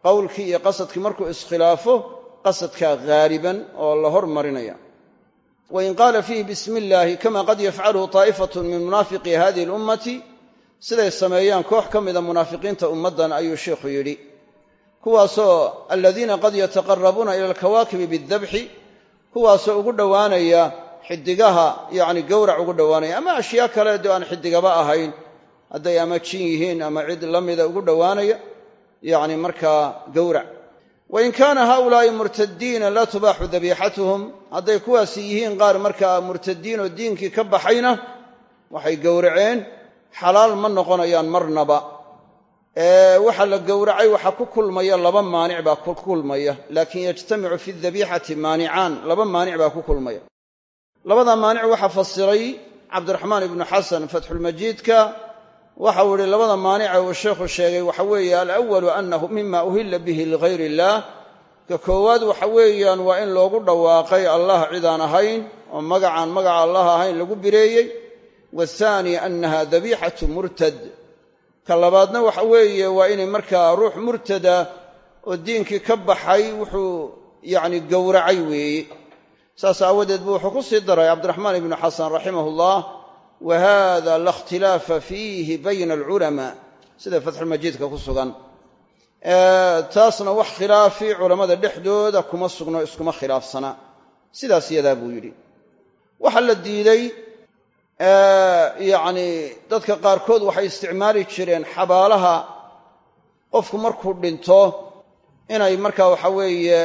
Speaker 1: qowlkii iyo qasadkii markuu iskhilaafo qasadkaa haaliban oo la hormarinaya. Wain qaala fiihi bismi illaahi kama qad yafcaluhu taa'ifatun min munaafiqi hadihi alummati siday sameeyaan koox ka mida munaafiqiinta ummaddan ayuu sheikhu yidhi. Kuwaasoo aladiina qad yataqarabuuna ila alkawaakibi biاldabxi kuwaasoo ugu dhowaanaya xidigaha yacni gowrac ugu dhowaanaya. Ama ashyaa kale aan xidigaba ahayn hadday ama jin yihiin ama cid la mida ugu dhowaanaya yacni markaa gowrac wain kaana haaulaa'i murtadiina laa tubaaxu dabiixatuhum hadday kuwaasi yihiin qaar markaa murtadiin oo diinkii ka baxayna waxay gowraceen xalaal ma noqonayaan marnaba. Waxa la gowracay waxaa ku kulmaya laba maanic baa ku kulmaya laakin yajtamicu fi dabiixati maanicaan laba maanic baa ku kulmaya labada maanic waxaa fasiray cabdiraxmaan ibnu xasan fatxulmajiidka. Waxau ihi labada maanica uu sheekhu sheegay waxa weeye alawalu annahu mima uhilla bihi ligayr illah. Ka koowaad waxa weeyaan waa in loogu dhawaaqay allah cidaan ahayn oo magacaan magaca allah ahayn lagu bireeyey. Waathaani annaha dabiixatu murtad. Ka labaadna waxa weeye waa inay markaa ruux murtada oo diinkii ka baxay wuxuu yacni gowracay weeye saas aawadeed buu wuxuu ku sii daray cabdiraxmaan ibnu xasan raximah ullah wa hada la ikhtilaafa fiihi bayna alculamaa. Sida fatxulmajiidka ku sugan. Taasna wax khilaafi culammada dhexdooda kuma sugno iskuma khilaafsana. Sidaas yadaa buu yidhi. Waxaa la diiday yacni dadka qaarkood waxay isticmaali jireen xabaalaha qofku markuu dhinto inay markaa waxa weeye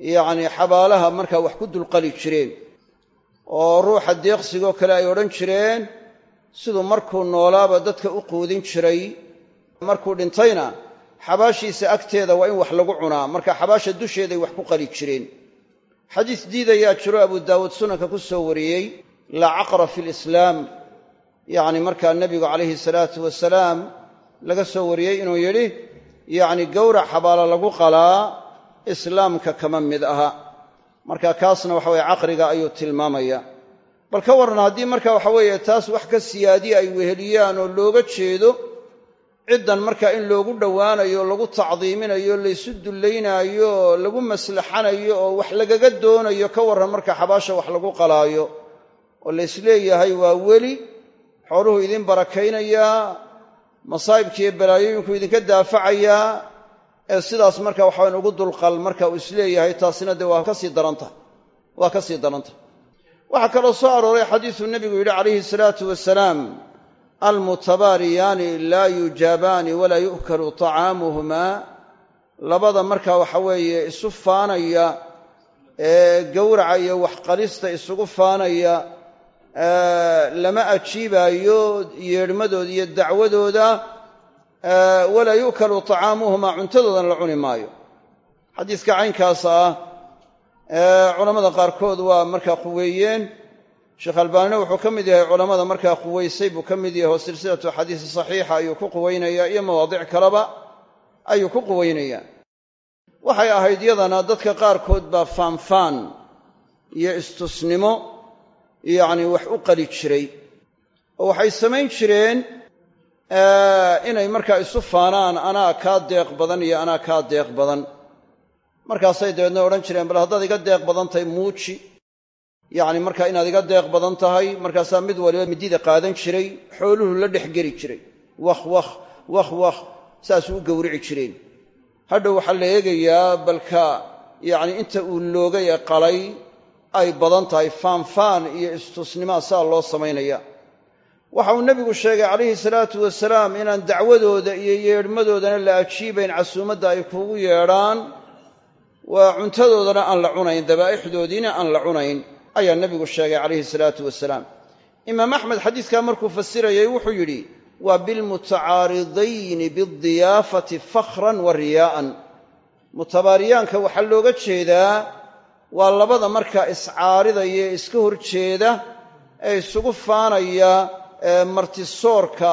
Speaker 1: yacni xabaalaha markaa wax ku dulqali jireen oo ruuxa deeqsigoo kale ay odhan jireen siduu markuu noolaaba dadka u quudin jiray. Markuu dhintayna xabaashiisa agteeda waa in wax lagu cunaa marka xabaasha dusheeday wax ku qali jireen. Xadiis diidayaa jiro abu daawuud sunanka ku soo wariyey laa caqra fi lislaam. Yacni markaa nebigu calayhi salaatu wasalaam laga soo wariyey inuu yidhi yacni gowrac xabaalo lagu qalaa islaamka kama mid aha. Marka kaasna waxa weye caqriga ayuu tilmaamaya. Bal ka warran haddii marka waxa weeye taas wax ka siyaadiye ay weheliyaan oo looga jeedo ciddan marka in loogu dhowaanayo lagu tacdiiminayo laysu dullaynaayo oo lagu maslaxanayo oo wax lagaga doonayo ka warran marka xabaasha wax lagu qalaayo. Oo laysleeyahay waa weli xooluhu idin barakaynayaa masaa'ibkiiyo balaayooyinku idinka daafacayaa ee sidaas marka waxawayn ugu dulqal marka uu is leeyahay taasina dee waa ka sii darantah waa ka sii darantah waxaa kaloo soo arooray xadiisuu nebigu yidhi calayhi salaatu wasalaam almutabaariyaani laa yujaabaani walaa yu'kalu طacaamuhumaa labada marka waxa weeye isu faanaya ee gowraca iyo waxqalista isugu faanaya lama ajiibaayo yeedhmadooda iyo dacwadooda walaa yu'kalu طacaamuhumaa cuntadoodana la cuni maayo. Xadiiska caynkaas ah culammada qaarkood waa markaa quweeyeen. Sheekh albaanina wuxuu ka mid yahay culammada markaa quwaysay buu ka mid yahay oo silsilatu xadiisi saxiixa ayuu ku quwaynaya iyo mawaadic kaleba ayuu ku quwaynaya waxay ahayd yadana dadka qaarkood baa faanfaan iyo istusnimo yacni wax u qali jiray. Oo waxay samayn jireen inay markaa isu faanaan anaa kaa deeq badan iyo anaa kaa deeq badan. Markaasay dabeedna odhan jireen bal haddaad iga deeq badan tahay muuji. Yacni markaa inaad iga deeq badan tahay markaasaa mid waliba midida qaadan jiray xooluhu la dhex geli jiray. Wakh wakh wakh wakh saasuu u gowrici jireen. Hadhow waxaa la eegayaa balka yacni inta uu loogay ee qalay ay badan tahay faanfaan iyo istusnimaa saa loo samaynaya waxa uu nebigu sheegay calayhi salaatu wasalaam inaan dacwadooda iyo yeedhmadoodana la ajiibayn casuumadda ay kuugu yeedhaan waa cuntadoodana aan la cunayn dabaa'ixdoodiina aan la cunayn ayaa nebigu sheegay calayhi salaatu wasalaam. Imaam axmed xadiiskaa markuu fasirayay wuxuu yidhi waa bilmutacaaridayni bidiyaafati fakhran wa riyaa'an. Mutabaariyaanka waxaa looga jeedaa waa labada markaa iscaaridaya iska horjeeda ee isugu faanaya martisoorka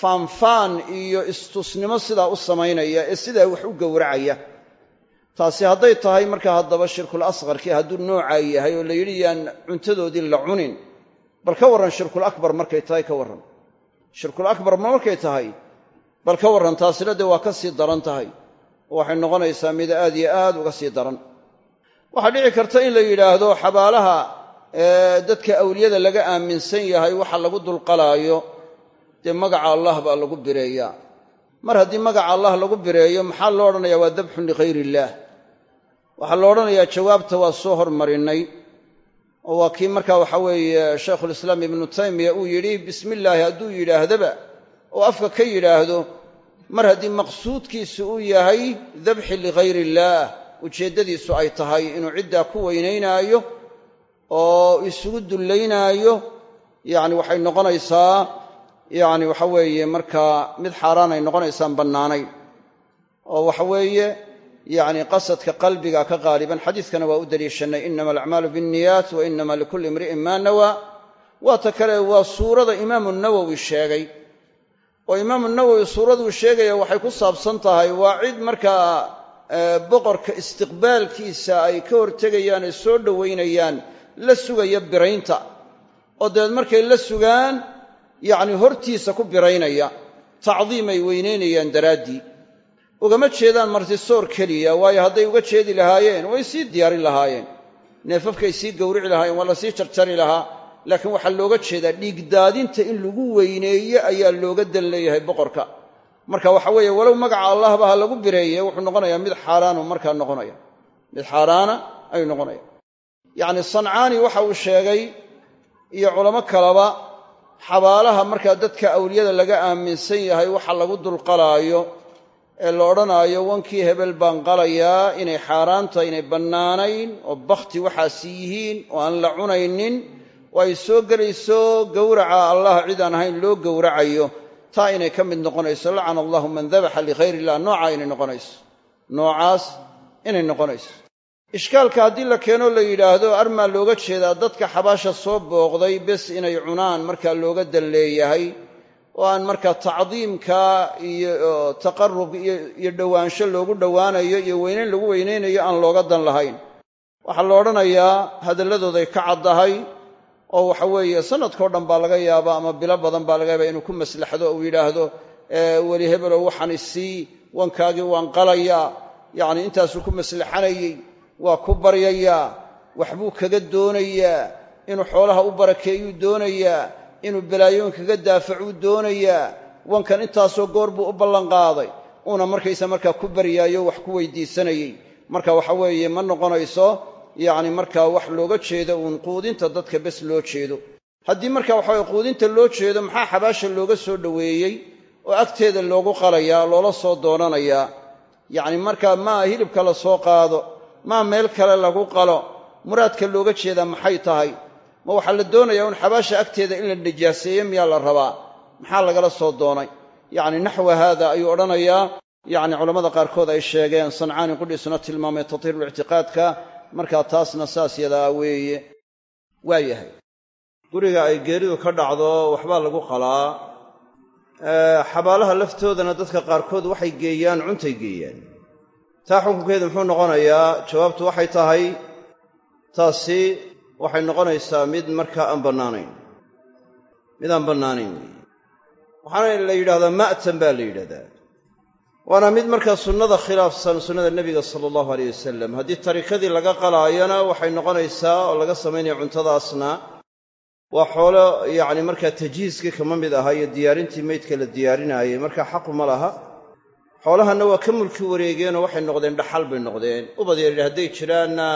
Speaker 1: faanfaan iyo istusnimo sidaa u samaynaya ee sidaa wax u gowracaya. Taasi hadday tahay markaa haddaba shirkul asqarkii hadduu noocaa yahay oo la yidhi yaan cuntadoodii la cunin. Bal ka warran shirkul akbar markay tahay ka warran. Shirkul akbar ma markay tahay bal ka warran. Taasina dee waa ka sii daran tahay. Waxay noqonaysaa mid aad iyo aad uga sii daran. Waxaa dhici karta in la yidhaahdo xabaalaha dadka awliyada laga aaminsan yahay waxa lagu dulqalaayo dee magaca allah baa lagu bireeyaa. Mar haddii magaca allah lagu bireeyo maxaa loo odhanayaa? Waa dabxun ligayr illaah waxaa la odhanayaa jawaabta waa soo hormarinnay oo waa kii markaa waxa weeye shaykhulislaam ibnu taymiya uu yidhi bismi illaahi hadduu yidhaahdaba oo afka ka yidhaahdo mar haddii maqsuudkiisu uu yahay dabxi ligayr illaah ujeeddadiisu ay tahay inuu ciddaa ku weynaynaayo oo isugu dullaynaayo yacni waxay noqonaysaa yacni waxa weeye markaa mid xaaraan ay noqonaysaan bannaanayn. oo waxa weeye yacni qasadka qalbiga ka qaaliban xadiiskana waa u daliishanay inama alacmaalu biاnniyaat wa inama likulli imri'in maa nawaa waa ta kale waa suurada imaamu nawowi sheegay. oo imaamu nawowi suuraduu sheegaya waxay ku saabsan tahay waa cid markaa boqorka istiqbaalkiisa ay ka hortegayaan ee soo dhowaynayaan la sugaya biraynta. Oo dabeed markay la sugaan yacni hortiisa ku biraynaya tacdiim ay weynaynayaan daraaddii. Ugama jeedaan martisoor keliya waayo hadday uga jeedi lahaayeen way sii diyaarin lahaayeen. Neefafkay sii gowrici lahaayeen waa la sii jarjari lahaa. Laakiin waxaa looga jeedaa dhiigdaadinta in lagu weyneeye ayaa looga dan leeyahay boqorka. Marka waxa weeye walow magaca allahba ha lagu bireeye wuxuu noqonayaa mid xaaraanu markaa noqonaya mid xaaraana ayuu noqonaya yacni sancaani waxa uu sheegay iyo culamo kaleba xabaalaha markaa dadka awliyada laga aaminsan yahay waxa lagu dulqalaayo ee la odhanaayo wankii hebel baan qalayaa inay xaaraanta inay bannaanayn oo bakhti waxaasi yihiin oo aan la cunaynin oo ay soo gelayso gowraca allah cid aan ahayn loo gowracayo. Taa inay ka mid noqonayso lacana allahu man dabaxa ligayr illah noocaa inay noqonayso. Noocaas inay noqonayso ishkaalka haddii la keeno la yidhaahdo armaa looga jeedaa dadka xabaasha soo booqday bes inay cunaan markaa looga dan leeyahay oo aan markaa tacdiimka iyo taqarub iyo dhowaansho loogu dhowaanayo iyo weynayn lagu weynaynayo aan looga dan lahayn. Waxaa la odhanayaa hadalladooday ka caddahay oo waxa weeye sanadkao dhan baa laga yaaba ama bilo badan baa laga yaaba inuu ku maslaxdo uu yidhaahdo weli hebelow waxaan isii wankaagii waan qalayaa yacni intaasuu ku maslaxanayey waa ku baryayaa waxbuu kaga doonayaa inuu xoolaha u barakeeyuu doonayaa inuu balaayoon kaga daafacuu doonayaa wankan intaasoo goor buu u ballanqaaday uuna markaysa markaa ku baryaayo wax ku weydiisanayey. Marka waxa weeye ma noqonayso yacni markaa wax looga jeedo uun quudinta dadka bes loo jeedo. Haddii marka waxaweye quudinta loo jeedo maxaa xabaasha looga soo dhoweeyey? Oo agteeda loogu qalayaa loola soo doonanayaa. Yacni markaa maa hilibka la soo qaado maa meel kale lagu qalo. Muraadka looga jeedaa maxay tahay? Ma waxaa la doonayaa un xabaasha agteeda in la najaaseeyo miyaa la rabaa? Maxaa lagala soo doonay? Yacni naxwa haada ayuu odhanayaa. Yacni culammada qaarkood ay sheegeen sancaani qudhiisna tilmaamay tatiirulictiqaadka markaa taasna saas yadaa weeye. Waa yahay. Guriga ay geeridu ka dhacdo waxbaa lagu qalaa. Xabaalaha laftoodana dadka qaarkood waxay geeyaan cuntay geeyaan taa xukunkeedu muxuu noqonayaa jawaabtu waxay tahay taasi waxay noqonaysaa mid markaa aan bannaanayn. Mid aan bannaanayn. Weeye waxaana la yidhahdaa ma'tan baa la yidhahdaa waana mid markaa sunnada khilaafsan sunnada nebiga sala allahu aleyh wasalam haddii tarikadii laga qalaayana waxay noqonaysaa oo laga samaynaya cuntadaasna waa xoolo yacni markaa tajhiiskii kama mid aha iyo diyaarintii meydka la diyaarinaayey markaa xaqu ma laha xoolahanna waa ka mulki wareegeenoo waxay noqdeen dhaxal bay noqdeen. Ubad hadday jiraanna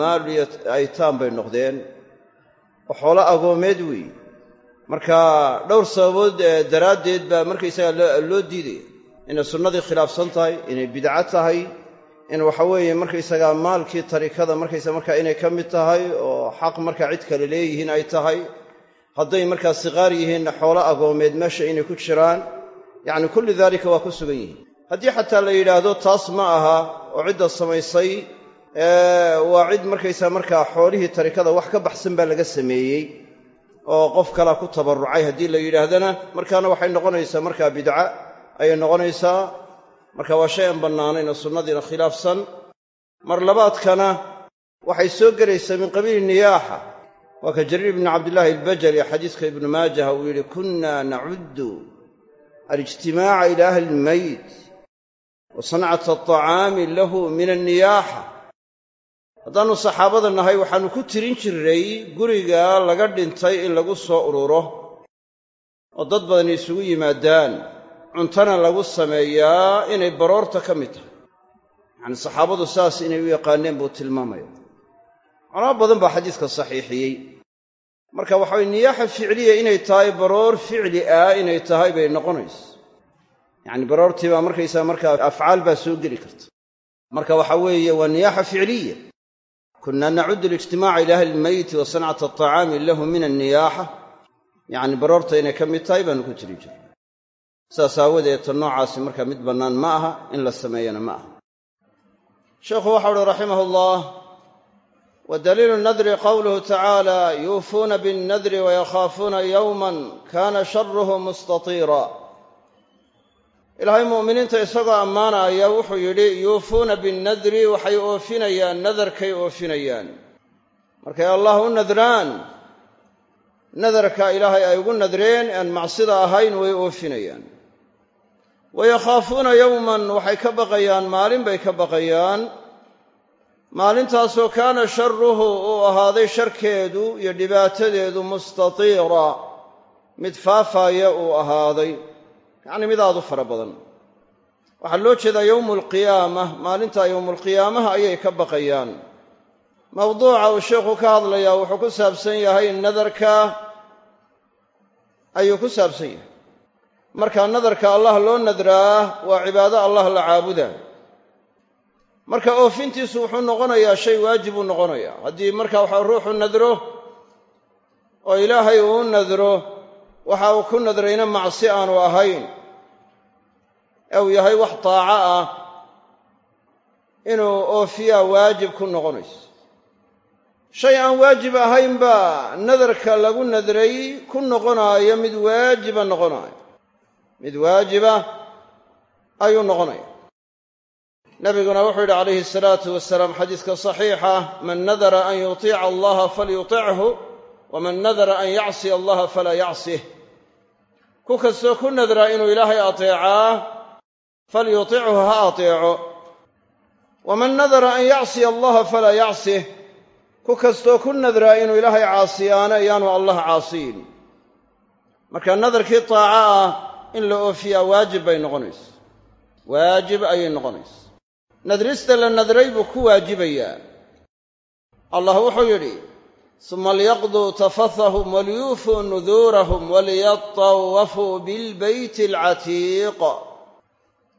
Speaker 1: maaliyo aytaan bay noqdeen. Oo xoolo agoomeed weeye marka dhowr sababood daraaddeed baa markaysaga loo diidaya inay sunnadii khilaafsan tahay inay bidco tahay in waxa weeye markaysagaa maalkii tarikada markaysa markaa inay ka mid tahay oo xaq markaa cid kale leeyihiin ay tahay. Hadday markaa siqaar yihiinna xoolo agoomeed meesha inay ku jiraan. Yacni kulli daalika waa ku sugan yihiin haddii xataa la yidhaahdo taas ma aha oo cidda samaysay waa cid markaysaa markaa xoolihii tarikada wax ka baxsan baa laga sameeyey oo qof kalea ku tabarrucay. Haddii la yidhaahdana markaana waxay noqonaysaa markaa bidca ayay noqonaysaa marka waa shay aan bannaanayn oo sunnadiina khilaafsan. Mar labaadkana waxay soo gelaysaa min qabiili niyaaxa. Waa ka jariir ibni cabdillaahi albajali xadiiska ibnu maajaha uu yidhi kunna nacuddu alijtimaaca ila ahli ilmayt wa sancata alطacaami lahu min anniyaaxa haddaannu saxaabada nahay waxaannu ku tirin jirray guriga laga dhintay in lagu soo ururo oo dad badani isugu yimaadaan cuntana lagu sameeyaa inay baroorta ka mid tahay. Yacani saxaabadu saas inay u yaqaaneen buu tilmaamaya. Culamo badan baa xadiiska saxiixiyey. Marka waxaway niyaaxa ficliya inay tahay baroor ficli ah inay tahay bay noqonaysa yacni baroortii baa markaysaa markaa afcaal baa soo geli karta marka waxa weeye waa niyaaxa ficliya. Kunna nacudu alijtimaaca ila ahli lmeyti wa sancata alطacaami lahu min anniyaaxa. Yacni baroorta inay ka mid tahay baanu ku jiri jir saas aawadeed ta noocaasi marka mid bannaan ma aha in la sameeyana ma aha. Sheekhu waxau uhi raximah allah wa daliilu nadri qowluhu tacaala yuufuuna binnadri wayakhaafuuna yowman kana sharuhu mustatiira ilaahay mu'miniinta isagoo ammaanaya wuxuu yidhi yuufuuna binnadri waxay oofinayaan nadarkay oofinayaan. Markay allah u nadraan nadarka ilaahay ay ugu nadreen aan macsida ahayn way oofinayaan. Wayakhaafuuna yowman waxay ka baqayaan maalin bay ka baqayaan. Maalintaasoo kaana sharuhu uu ahaaday sharkeedu iyo dhibaatadeedu mustatiira mid faafaaya uu ahaaday yacni mid aad fara badan. Waxaa loo jeedaa yowmu alqiyaama maalinta yowmulqiyaamaha ayay ka baqayaan. Mawduuca uu sheikhu ka hadlayaa wuxuu ku saabsan yahay nadarka ayuu ku saabsan yahay. Marka nadarka allah loo nadraa waa cibaado allah la caabuda. Marka oofintiisu wuxuu noqonayaa shay waajib uu noqonayaa. Haddii marka waxa ruuxu nadro oo ilaahay uu nadro waxa uu ku nadrayna macsi aanu ahayn. Ee uu yahay wax taaco ah inuu oofiyaa waajib ku noqonayso. Shay aan waajib ahaynba nadarka lagu nadray ku noqonaayo mid waajiba noqonaayo. Mid waajiba ayuu noqonaya. Nabiguna wuxuu yidhi calayhi salaatu wasalaam xadiiska saxiixa man nadara an yutiica allaha falyutichu waman nadara an yacsiya allaha falaa yacsih ku kastoo ku nadraa inuu ilaahay ateecaa falyutichu ha ateeco waman nadara an yacsiya allaha falaa yacsih ku kastoo ku nadraa inuu ilaahay caasiyaana iyaanu allah caasiyin marka nadarkii taaco ah in la oofiyaa waajib bay noqonaysa waajib ayay noqonaysa nadrista la nadray buu ku waajibayaa allah wuxuu yidhi suma lyaqduu tafathahum waliyuufuu nuduurahum waliyatawafuu bilbeyti alcatiiq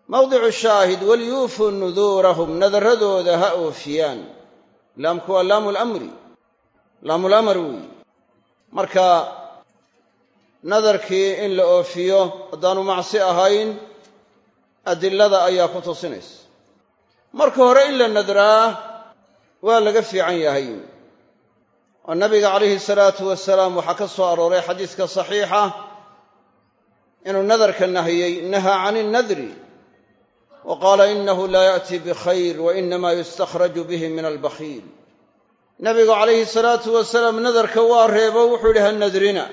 Speaker 1: mawdicu shaahid waliyuufuu nuduurahum nadaradooda ha oofiyaan laamku waa laamu lamri laamulamar weeye marka nadarkii in la oofiyo haddaanu macsi ahayn adilada ayaa ku tusinaysa marka hore in la nadraa waa laga fiican yahay oo nabiga calayhi salaatu wasalaam waxaa ka soo arooray xadiiska saxiixa inuu nadarka nahiyey nahaa can innadri wa qaala inahu laa ya'ti bikhayr wa inama yustakhraju bihi min albakhiil nabigu calayhi salaatu wasalaam nadarka waa reebo wuxuu yidhi ha nadrina.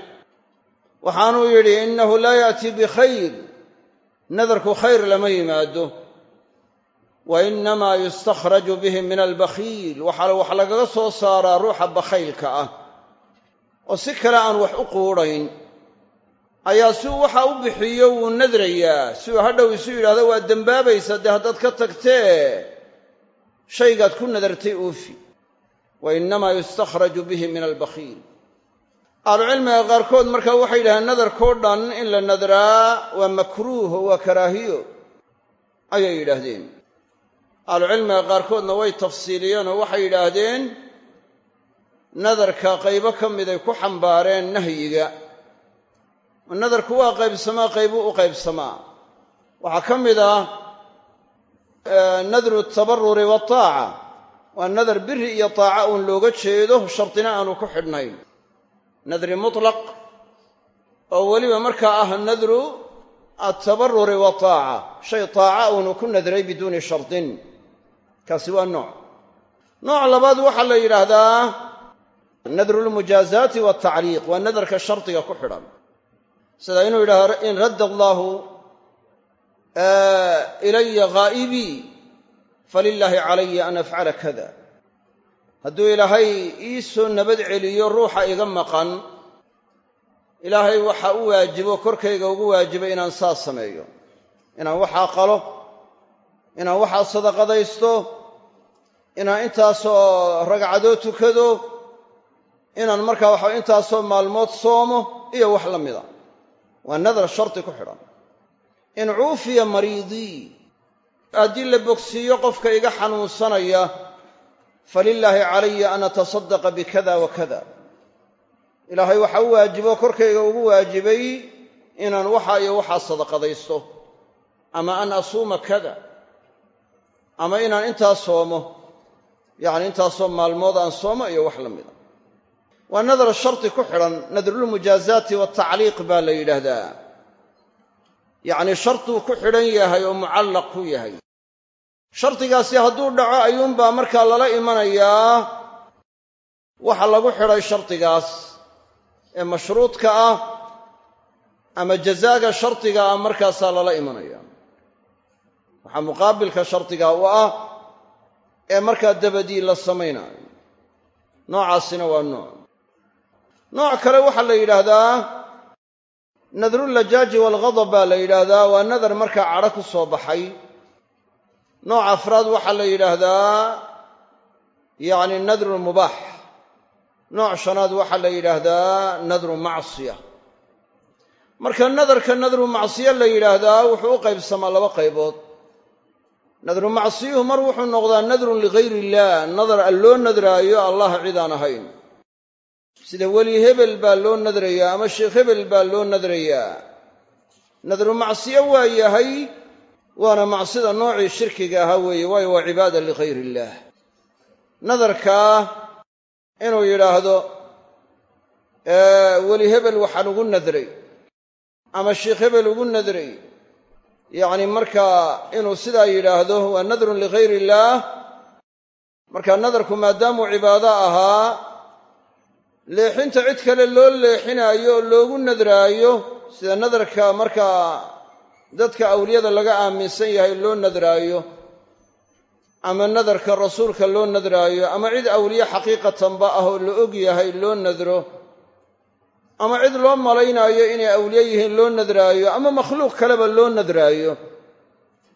Speaker 1: Waxaanuu yidhi innahu laa ya'ti bikhayr nadarku khayr lama yimaado wa inamaa yustakhraju bihi min albakhiil waxaa wax lagaga soo saaraa ruuxa bakhaylka ah oo si kale aan wax u quudhayn ayaa si uu waxa u bixiyo wuu nadrayaa si uu hadhow isu yidhahdo waa dembaabaysa dee haddaad ka tagtee shaygaad ku nadartay uufi wa inamaa yustakhraju bihi min albakhiil ahlucilmiga qaarkood markaa waxay yidhahdeen nadarkoo dhan in la nadraa waa makruuh waa karaahiyo ayay yidhaahdeen ahlucilmiga qaarkoodna way tafsiiliyeen oo waxay yidhaahdeen nadarka qaybo ka miday ku xambaareen nahyiga. Nadarku waa qaybsamaa qaybuu u qaybsamaa. Waxaa ka mid ah nadru tabaruri wataaca waa nadar biri iyo taaca uun looga jeedo shardina aanu ku xidhnayn. Nadri mutlaq oo weliba markaa ah nadru altabaruri wataaca shay taaca uunu ku nadray biduuni shardin kaasi waa nooc. Nooc labaad waxaa la yidhaahdaa nadru lmujaazaati waltacliiq waa nadarka shardiga ku xidhan. Sida inuu yidhahdo in radda allaahu ilaya ghaa'ibii falilaahi calaya an afcala kada. Hadduu ilaahay ii soo nabad celiyo ruuxa iga maqan ilaahay waxa u waajibo korkayga ugu waajibay inaan saas sameeyo. Inaan waxaa qalo inaan waxaa sadaqadaysto inaan intaasoo ragcadoo tukado inaan markaa waxa intaasoo maalmood soomo iyo wax la mida. Waa nadar shardi ku xidhan. In cuufiya mariidii haddii la bogsiiyo qofka iga xanuunsanaya falilaahi calaya an atasadaqa bikada wa kada. Ilaahay waxa u waajibo korkayga ugu waajibay inaan waxa iyo waxaa sadaqadaysto. Ama an asuuma kada. Ama inaan intaas soomo yacni intaasoo maalmood aan soomo iyo wax la mida waa nadar shardi ku xidhan nadrulmujaazaati watacliiq baa la yidhaahdaa. Yacni sharduu ku xidhan yahay oo mucallaq ku yahay. Shardigaasi hadduu dhaco ayuunbaa markaa lala imanayaa. Waxa lagu xidhay shardigaas ee mashruudka ah ama jazaaga shardiga ah markaasaa lala imanaya waxaa muqaabilka shardiga u ah ee markaa dabadii la samaynayo noocaasina waa nooc. Nooc kale waxaa la yidhaahdaa nadrulajaaji waalghadab baa la yidhaahdaa waa nadar markaa cadho ku soo baxay. Nooc afraad waxaa la yidhaahdaa yacni nadru mubaax. Nooc shanaad waxaa la yidhaahdaa nadru macsiya. Marka nadarka nadru macsiya la yidhaahdaa wuxuu u qaybsamaa laba qaybood nadru macsiyuhu mar wuxuu noqdaa nadrun ligayr illaah nadar an loo nadraayo allah cid aan ahayn. Sida weli hebel baa loo nadrayaa ama sheekh hebel baa loo nadrayaa. Nadru macsiyo waa yahay waana macsida noocii shirkiga ahaa weeye waayo waa cibaada ligayr illaah nadarkaa inuu yidhaahdo weli hebel waxaan ugu nadray ama sheekh hebel ugu nadray yacni markaa inuu sidaa yidhaahdo waa nadrun ligayr illaah marka nadarku maadaamuu cibaado ahaa leexinta cid kale loo leexinaayo oo loogu nadraayo sida nadarka markaa dadka awliyada laga aaminsan yahay loo nadraayo ama nadarka rasuulka loo nadraayo ama cid awliye xaqiiqatanba ah oo la og yahay loo nadro ama cid loo malaynaayo inay awliye yihiin loo nadraayo ama makhluuq kaleba loo nadraayo.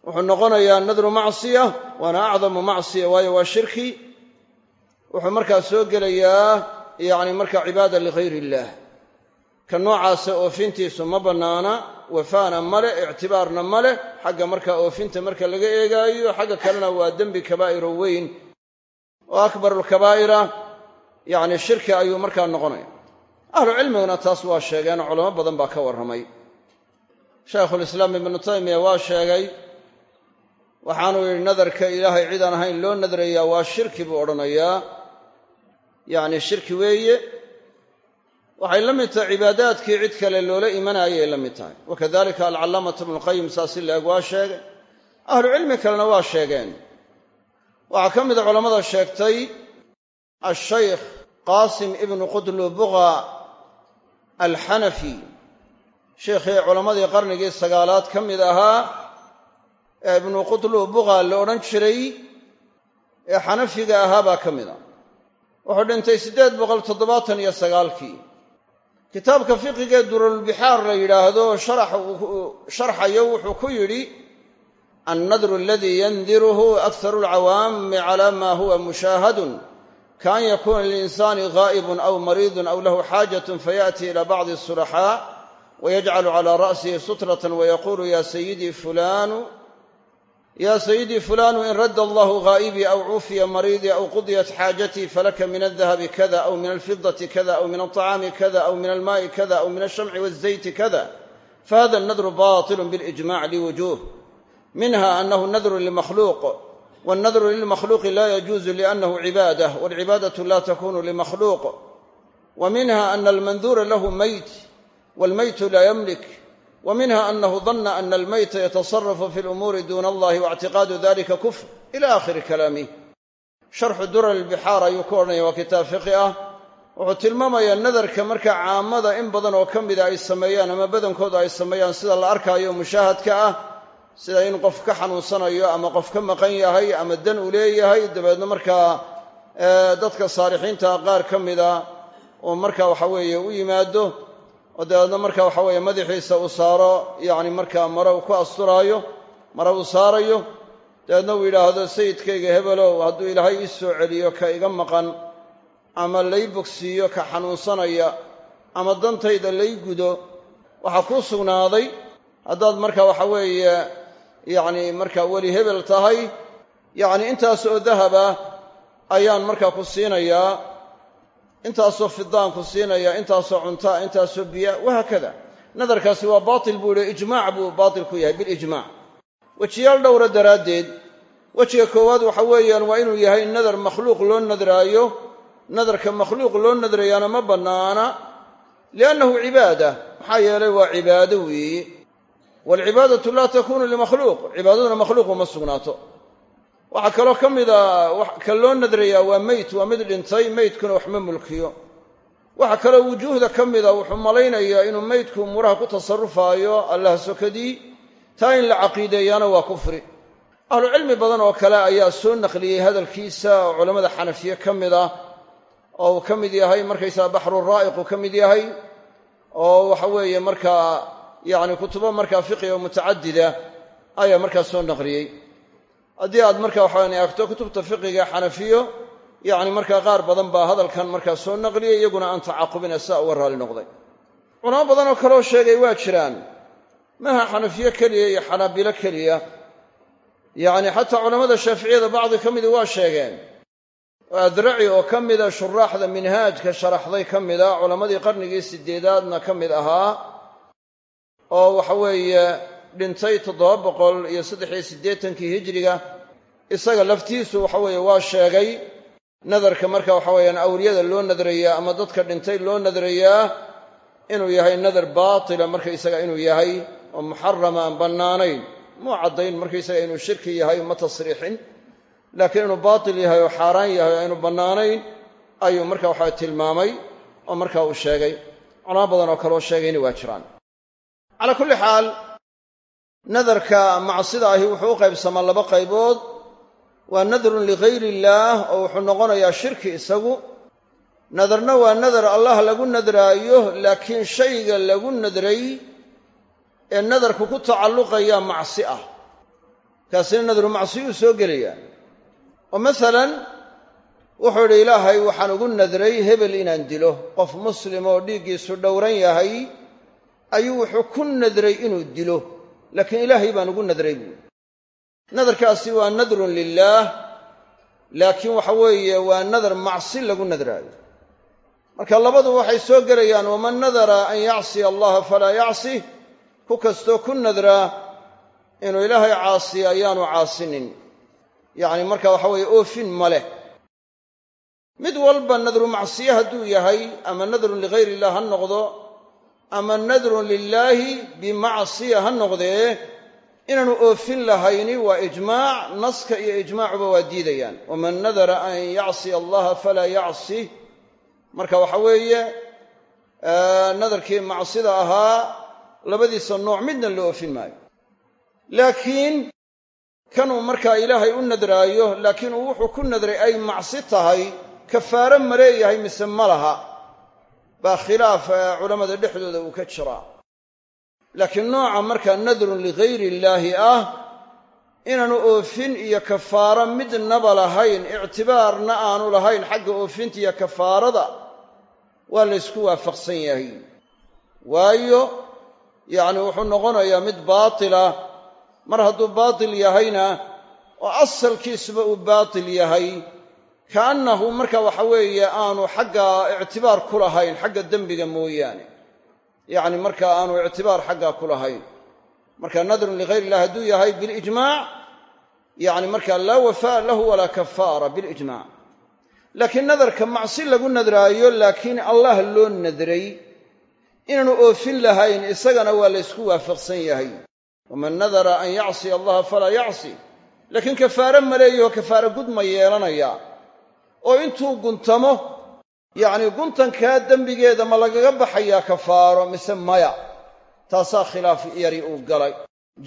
Speaker 1: Wuxuu noqonayaa nadru macsiya waana acdamu macsiya waayo waa shirki. Wuxuu markaa soo gelayaa yacni markaa cibaada ligayr illaah ka noocaasa oofintiisu ma bannaana wafaana male ictibaarna ma leh xagga markaa oofinta marka laga eegaayo xagga kalena waa dembi kabaa'iro weyn. Oo akbarulkabaa'ira yacni shirki ayuu markaa noqonaya ahlu cilmiguna taas waa sheegeen culamo badan baa ka warramay. Shaykhulislaam ibnu taymiya waa sheegay waxaanuu yidhi nadarka ilaahay cid aan ahayn loo nadrayaa waa shirki buu odhanayaa. Yacni shirki weeye waxay la mid tahay cibaadaadkii cid kale loola imanayay la mid tahay. Wakadalika alcallaamatu ibnulqayim saas in la-eg waa sheegay. Ahlu cilmi kalena waa sheegeen. Waxaa ka mida culammada sheegtay ashaykh qaasim ibnu qudlu buqa alxanafi sheikhii culammadii qarnigii sagaalaad ka mid ahaa ee ibnu qudlu buqa la odhan jiray ee xanafiga ahaa baa ka mid a. Wuxuu dhintay siddeed boqol toddobaatan iyo sagaalkii. Kitaabka fiqigee durulbixaar la yidhaahdo sharxayo wuxuu ku yidhi annadru aladii yandiruhu akharu alcawaami cala ma huwa mushaahadun kaan yakuuna lilinsaani ghaa'ibun aw mariidun aw lahu xaajatun fayaأti ila bacdi الsulaxaa wayajcalu cala ra'sihi sutratan wayaqulu ya sayidii fulanu ya sayidii fulanu in radda allahu ghaa'ibii aw cuufiya mariidii aw qudiyat xaajatii falaka min aldahabi kada aw min alfidati kada aw min alطacaami kada aw min almaai kada aw min alshamci waالzayti kada fahada الnadru baطilu biاlijmac liwujuh minha anahu nadru limakhluuq wاlnadru lilmakhluuqi la yajuuzu liannahu cibadah wاlcibaadaةu la takunu limakhluuq wa minha ana almanduura lahu mayt wاlmaytu la ymlik wa minha anahu dana ana almayta yatasarafu fi lumuuri duna allahi waاctiqaadu dalika kufr ila akhiri kalaamih sharxu durar lbixaar ayuu ku odhanaya waa kitaab fiqi ah wuxuu tilmaamayaa nadarka marka caamada in badan oo ka mida ay sameeyaan ama badankooda ay sameeyaan sida la arkaayo mushaahadka ah sida in qof ka xanuunsanayo ama qof ka maqan yahay ama dan uu leeyahay dabeedna markaa dadka saalixiinta qaar ka mida oo marka waxa weeye u yimaado oo dabeedna marka waxa weeye madaxiisa uu saaro yacni markaa mare uu ku asturaayo mare uu saarayo dabeedna uu yidhaahdo sayidkayga hebelow hadduu ilaahay ii soo celiyo ka iga maqan ama lay bogsiiyo ka xanuunsanaya ama dantayda lay gudo waxaa kuu sugnaaday. Haddaad marka waxa weeye yacni markaa weli hebel tahay yacni intaas oo dahaba ayaan markaa ku siinayaa intaasoo fidaan ku siinaya intaasoo cuntaa intaasoo biya wahaakada nadarkaasi waa baatil buu yihi ijmaac buu baatil ku yahay bilijmaac. Wejiyaal dhowra daraaddeed wejiga koowaad waxa weeyaan waa inuu yahay nadar makhluuq loo nadraayo nadarka makhluuq loo nadrayaana ma bannaana liannahu cibaada maxaa yeelay waa cibaado weeye waalcibaadatu laa takunu limakhluuq cibaadaduna makhluuq uma sugnaato waxaa kaloo ka mida ka loo nadrayaa waa meyd waa mid dhintay meydkuna waxma mulkiyo waxaa kaloo wujuuhda ka mida wuxuu malaynayaa inuu meydku umuuraha ku tasarufaayo allah sokadii taa in la caqiideeyaana waa kufri ahlucilmi badan oo kale ayaa soo naqliyey hadalkiisa oo culammada xanafiye ka ah oo uu ka mid yahay markaysaa baxru raa'iq uu ka mid yahay oo waxa weeye markaa yacni kutubo markaa fiqiga mutacadida ayaa markaa soo naqliyey. Haddii aad marka waxaan eegto kutubta fiqiga xanafiyo yacni markaa qaar badan baa hadalkan markaa soo naqliyay iyaguna aan tacaqubine saa uga raalli noqday. Culamo badan oo kaleoo sheegay waa jiraan. Maaha xanafiye keliya iyo xanaabilo keliya. Yacni xataa culammada shaaficiyada bacdi ka midii waa sheegeen. Adraci oo ka mida shuraaxda minhaajka sharaxday ka mida culammadii qarnigii sideedaadna ka mid ahaa oo waxa weeye dhintay toddoba boqol iyo saddexiyo siddeetankii hijiriga isaga laftiisu waxa weeye waa sheegay nadarka marka waxa weeyaan awliyada loo nadrayaa ama dadka dhintay loo nadrayaa inuu yahay nadar baatila markaysaga inuu yahay oo muxarama aan bannaanayn. Muu caddayn markaysaga inuu shirki yahay ma tasriixin. Laakiin inuu baatil yahay oo xaaraan yahay oo aynu bannaanayn ayuu marka waxa tilmaamay oo marka uu sheegay. Culamo badan oo kaleoo sheegayna waa jiraan calaa kulli xaal nadarka macsida ahi wuxuu u qaybsamaa laba qaybood. Waa nadrun ligayr illaah oo wuxuu noqonayaa shirki isagu. Nadarna waa nadar allah lagu nadraayo laakiin shayga lagu nadray ee nadarku ku tacalluqaya macsi ah. Kaasina nadru macsiyuu soo gelayaa oo masalan wuxuu idhi ilaahay waxaan ugu nadray hebel inaan dilo. Qof muslim oo dhiiggiisu dhowran yahay ayuu wuxuu ku nadray inuu dilo laakiin ilaahay baan ugu nadray buui nadarkaasi waa nadrun lilaah laakiin waxa weeye waa nadar macsi lagu nadraayo. Marka labadu waxay soo gelayaan waman nadara an yacsiya allaha falaa yacsih ku kastoo ku nadraa inuu ilaahay caasiyo ayaanu caasinin. Yacni marka waxa weeye oofin ma leh. Mid walba nadru macsiye hadduu yahay ama nadrun ligayr illah ha noqdo ama nadrun lilaahi bimacsiya ha noqdee inaanu oofin lahayni waa ijmaac naska iyo ijmaacuba waa diidayaan. Waman nadara an yacsiya allaha falaa yacsih marka waxa weeye nadarkii macsida ahaa labadiisa nooc midna loo oofin maayo. Laakiin kanuu markaa ilaahay u nadraayo laakiin uu wuxuu ku nadray ay macsi tahay kafaare ma leeyahay mise ma laha baa khilaaf culammada dhexdooda uu ka jiraa. Laakiin nooca markaa nadrun ligayri illaahi ah inaanu oofin iyo kafaaro midnaba lahayn ictibaarna aanu lahayn xagga oofinta iyo kafaarada waa laysku waafaqsan yahay. Waayo yacni wuxuu noqonayaa mid baatila mar hadduu baatil yahayna oo asalkiisuba uu baatil yahay kaannahu marka waxa weeye aanu xagga ictibaar ku lahayn xagga dembiga mooyaane. Yacni marka aanu ictibaar xaggaa ku lahayn. Marka nadrun ligayr illah hadduu yahay bilijmaac yacni marka laa wafaa lahu walaa kafaara bilijmac laakiin nadarka macsi lagu nadraayo laakiin allah loo nadray inaanu oofin lahayn isagana waa laysku waafaqsan yahay. Waman nadara an yacsiya allaha falaa yacsi. Laakiin kafaare ma leeyaho kafaare gud ma yeelanaya oo intuu guntamo yacni guntankaa dembigeeda ma lagaga baxayaa kafaaro mise maya. Taasaa khilaaf yari uu galay.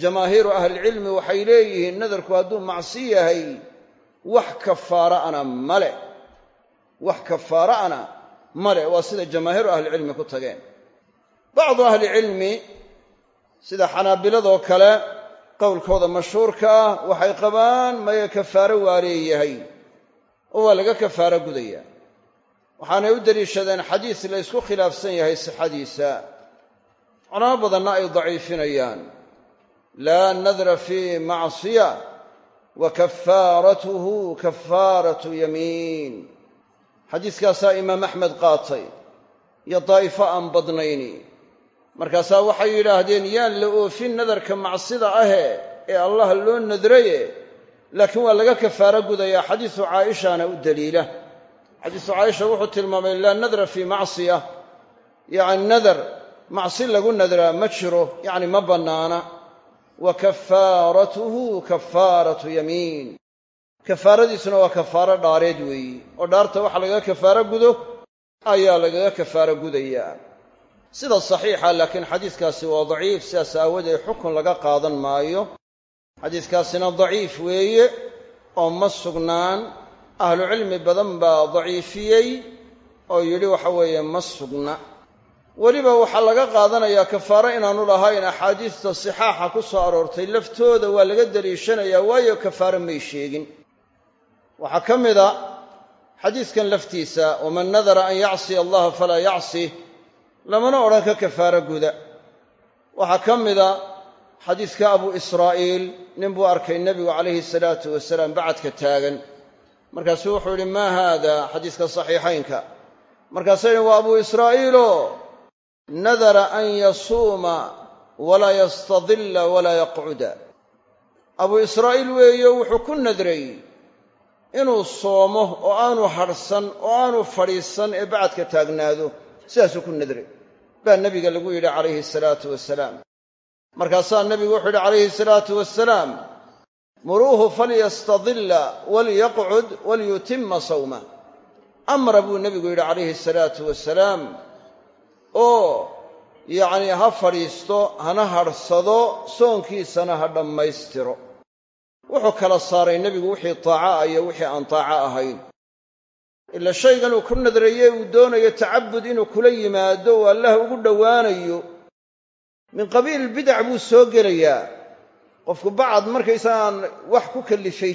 Speaker 1: Jamaahiiru ahlilcilmi waxay leeyihiin nadarku hadduu macsi yahay wax kafaaraana male. Wax kafaara'ana male waa sida jamaahiiru ahlicilmi ku tageen. Bacdu ahlicilmi sida xanaabiladoo kale qowlkooda mashhuurka ah waxay qabaan maya kafaaro waa leeyahay oo waa laga kafaaro gudaya. Waxaanay u deliishadeen xadiis la ysku khilaafsan yahay sixadiisa. Culamo badanna ay daciifinayaan. Laa nadra fii macsiya wa kafaaratuhu kafaaratu yamiin. Xadiiskaasaa imaam axmed qaatay iyo daa'ifo aan badnayni. Markaasaa waxay yidhaahdeen yaan la oofin nadarka macsida ahe ee allah loo nadraye laakiin waa laga kafaaro gudayaa xadiisu caaishaana u daliila. Xadiisu caaisha wuxuu tilmaamay laa nadra fii macsiya. Yacni nadar macsi lagu nadraa ma jiro yacni ma bannaana. Wa kafaaratuhu kafaaratu yamiin. Kafaaradiisuna waa kafaaro dhaareed weeyi. Oo dhaarta waxa lagaga kafaaro gudo ayaa lagaga kafaaro gudayaa sida saxiixa laakiin xadiiskaasi waa daciif sidaas aawadeed xukun laga qaadan maayo xadiiskaasina daciif weeye oo ma sugnaan. Ahlucilmi badan baa daciifiyey oo yidhi waxa weeye ma sugna. Weliba waxaa laga qaadanayaa kafaaro inaanu lahayn axaadiista sixaaxa ku soo aroortay laftooda waa laga daliishanayaa waayo kafaaro may sheegin. Waxaa ka mida xadiiskan laftiisa waman nadara an yacsiya allaha falaa yacsih lamana odhan ka kafaaro guda. Waxaa ka mida xadiiska abu israa'iil nin buu arkay nebigu calayhi salaatu wasalaam bacadka taagan. Markaasuu wuxuu yidhi maa haada xadiiska saxiixaynka? Markaasuu yidhi waa abu israa'iilo nadara an yasuuma walaa yastadilla walaa yaqcuda. Abuu israa'iil weeyo wuxuu ku nadray inuu soomo oo aanu hadhsan oo aanu fadhiisan ee bacadka taagnaado. Sidaasuu ku nadray. Baa nebiga lagu yidhi calayhi salaatu wasalaam markaasaa nebigu wuxuu yidhi calayhi salaatu wasalaam muruuhu falyastadilla walyaqcud walyutima sawma. Amra buu nebigu yidhi calayhi salaatu wasalaam oo yacnii ha fadhiisto hana hadhsado soonkiisana ha dhammaystiro. Wuxuu kala saaray nebigu wixii taaca iyo wixii aan taaco ahayn. Ila shaygan uu ku nadraye uu doonayo tacabud inuu kula yimaado oo allah ugu dhowaanayo min qabiil bidac buu soo gelayaa. Qofku bacad markaysagaan wax ku kallifay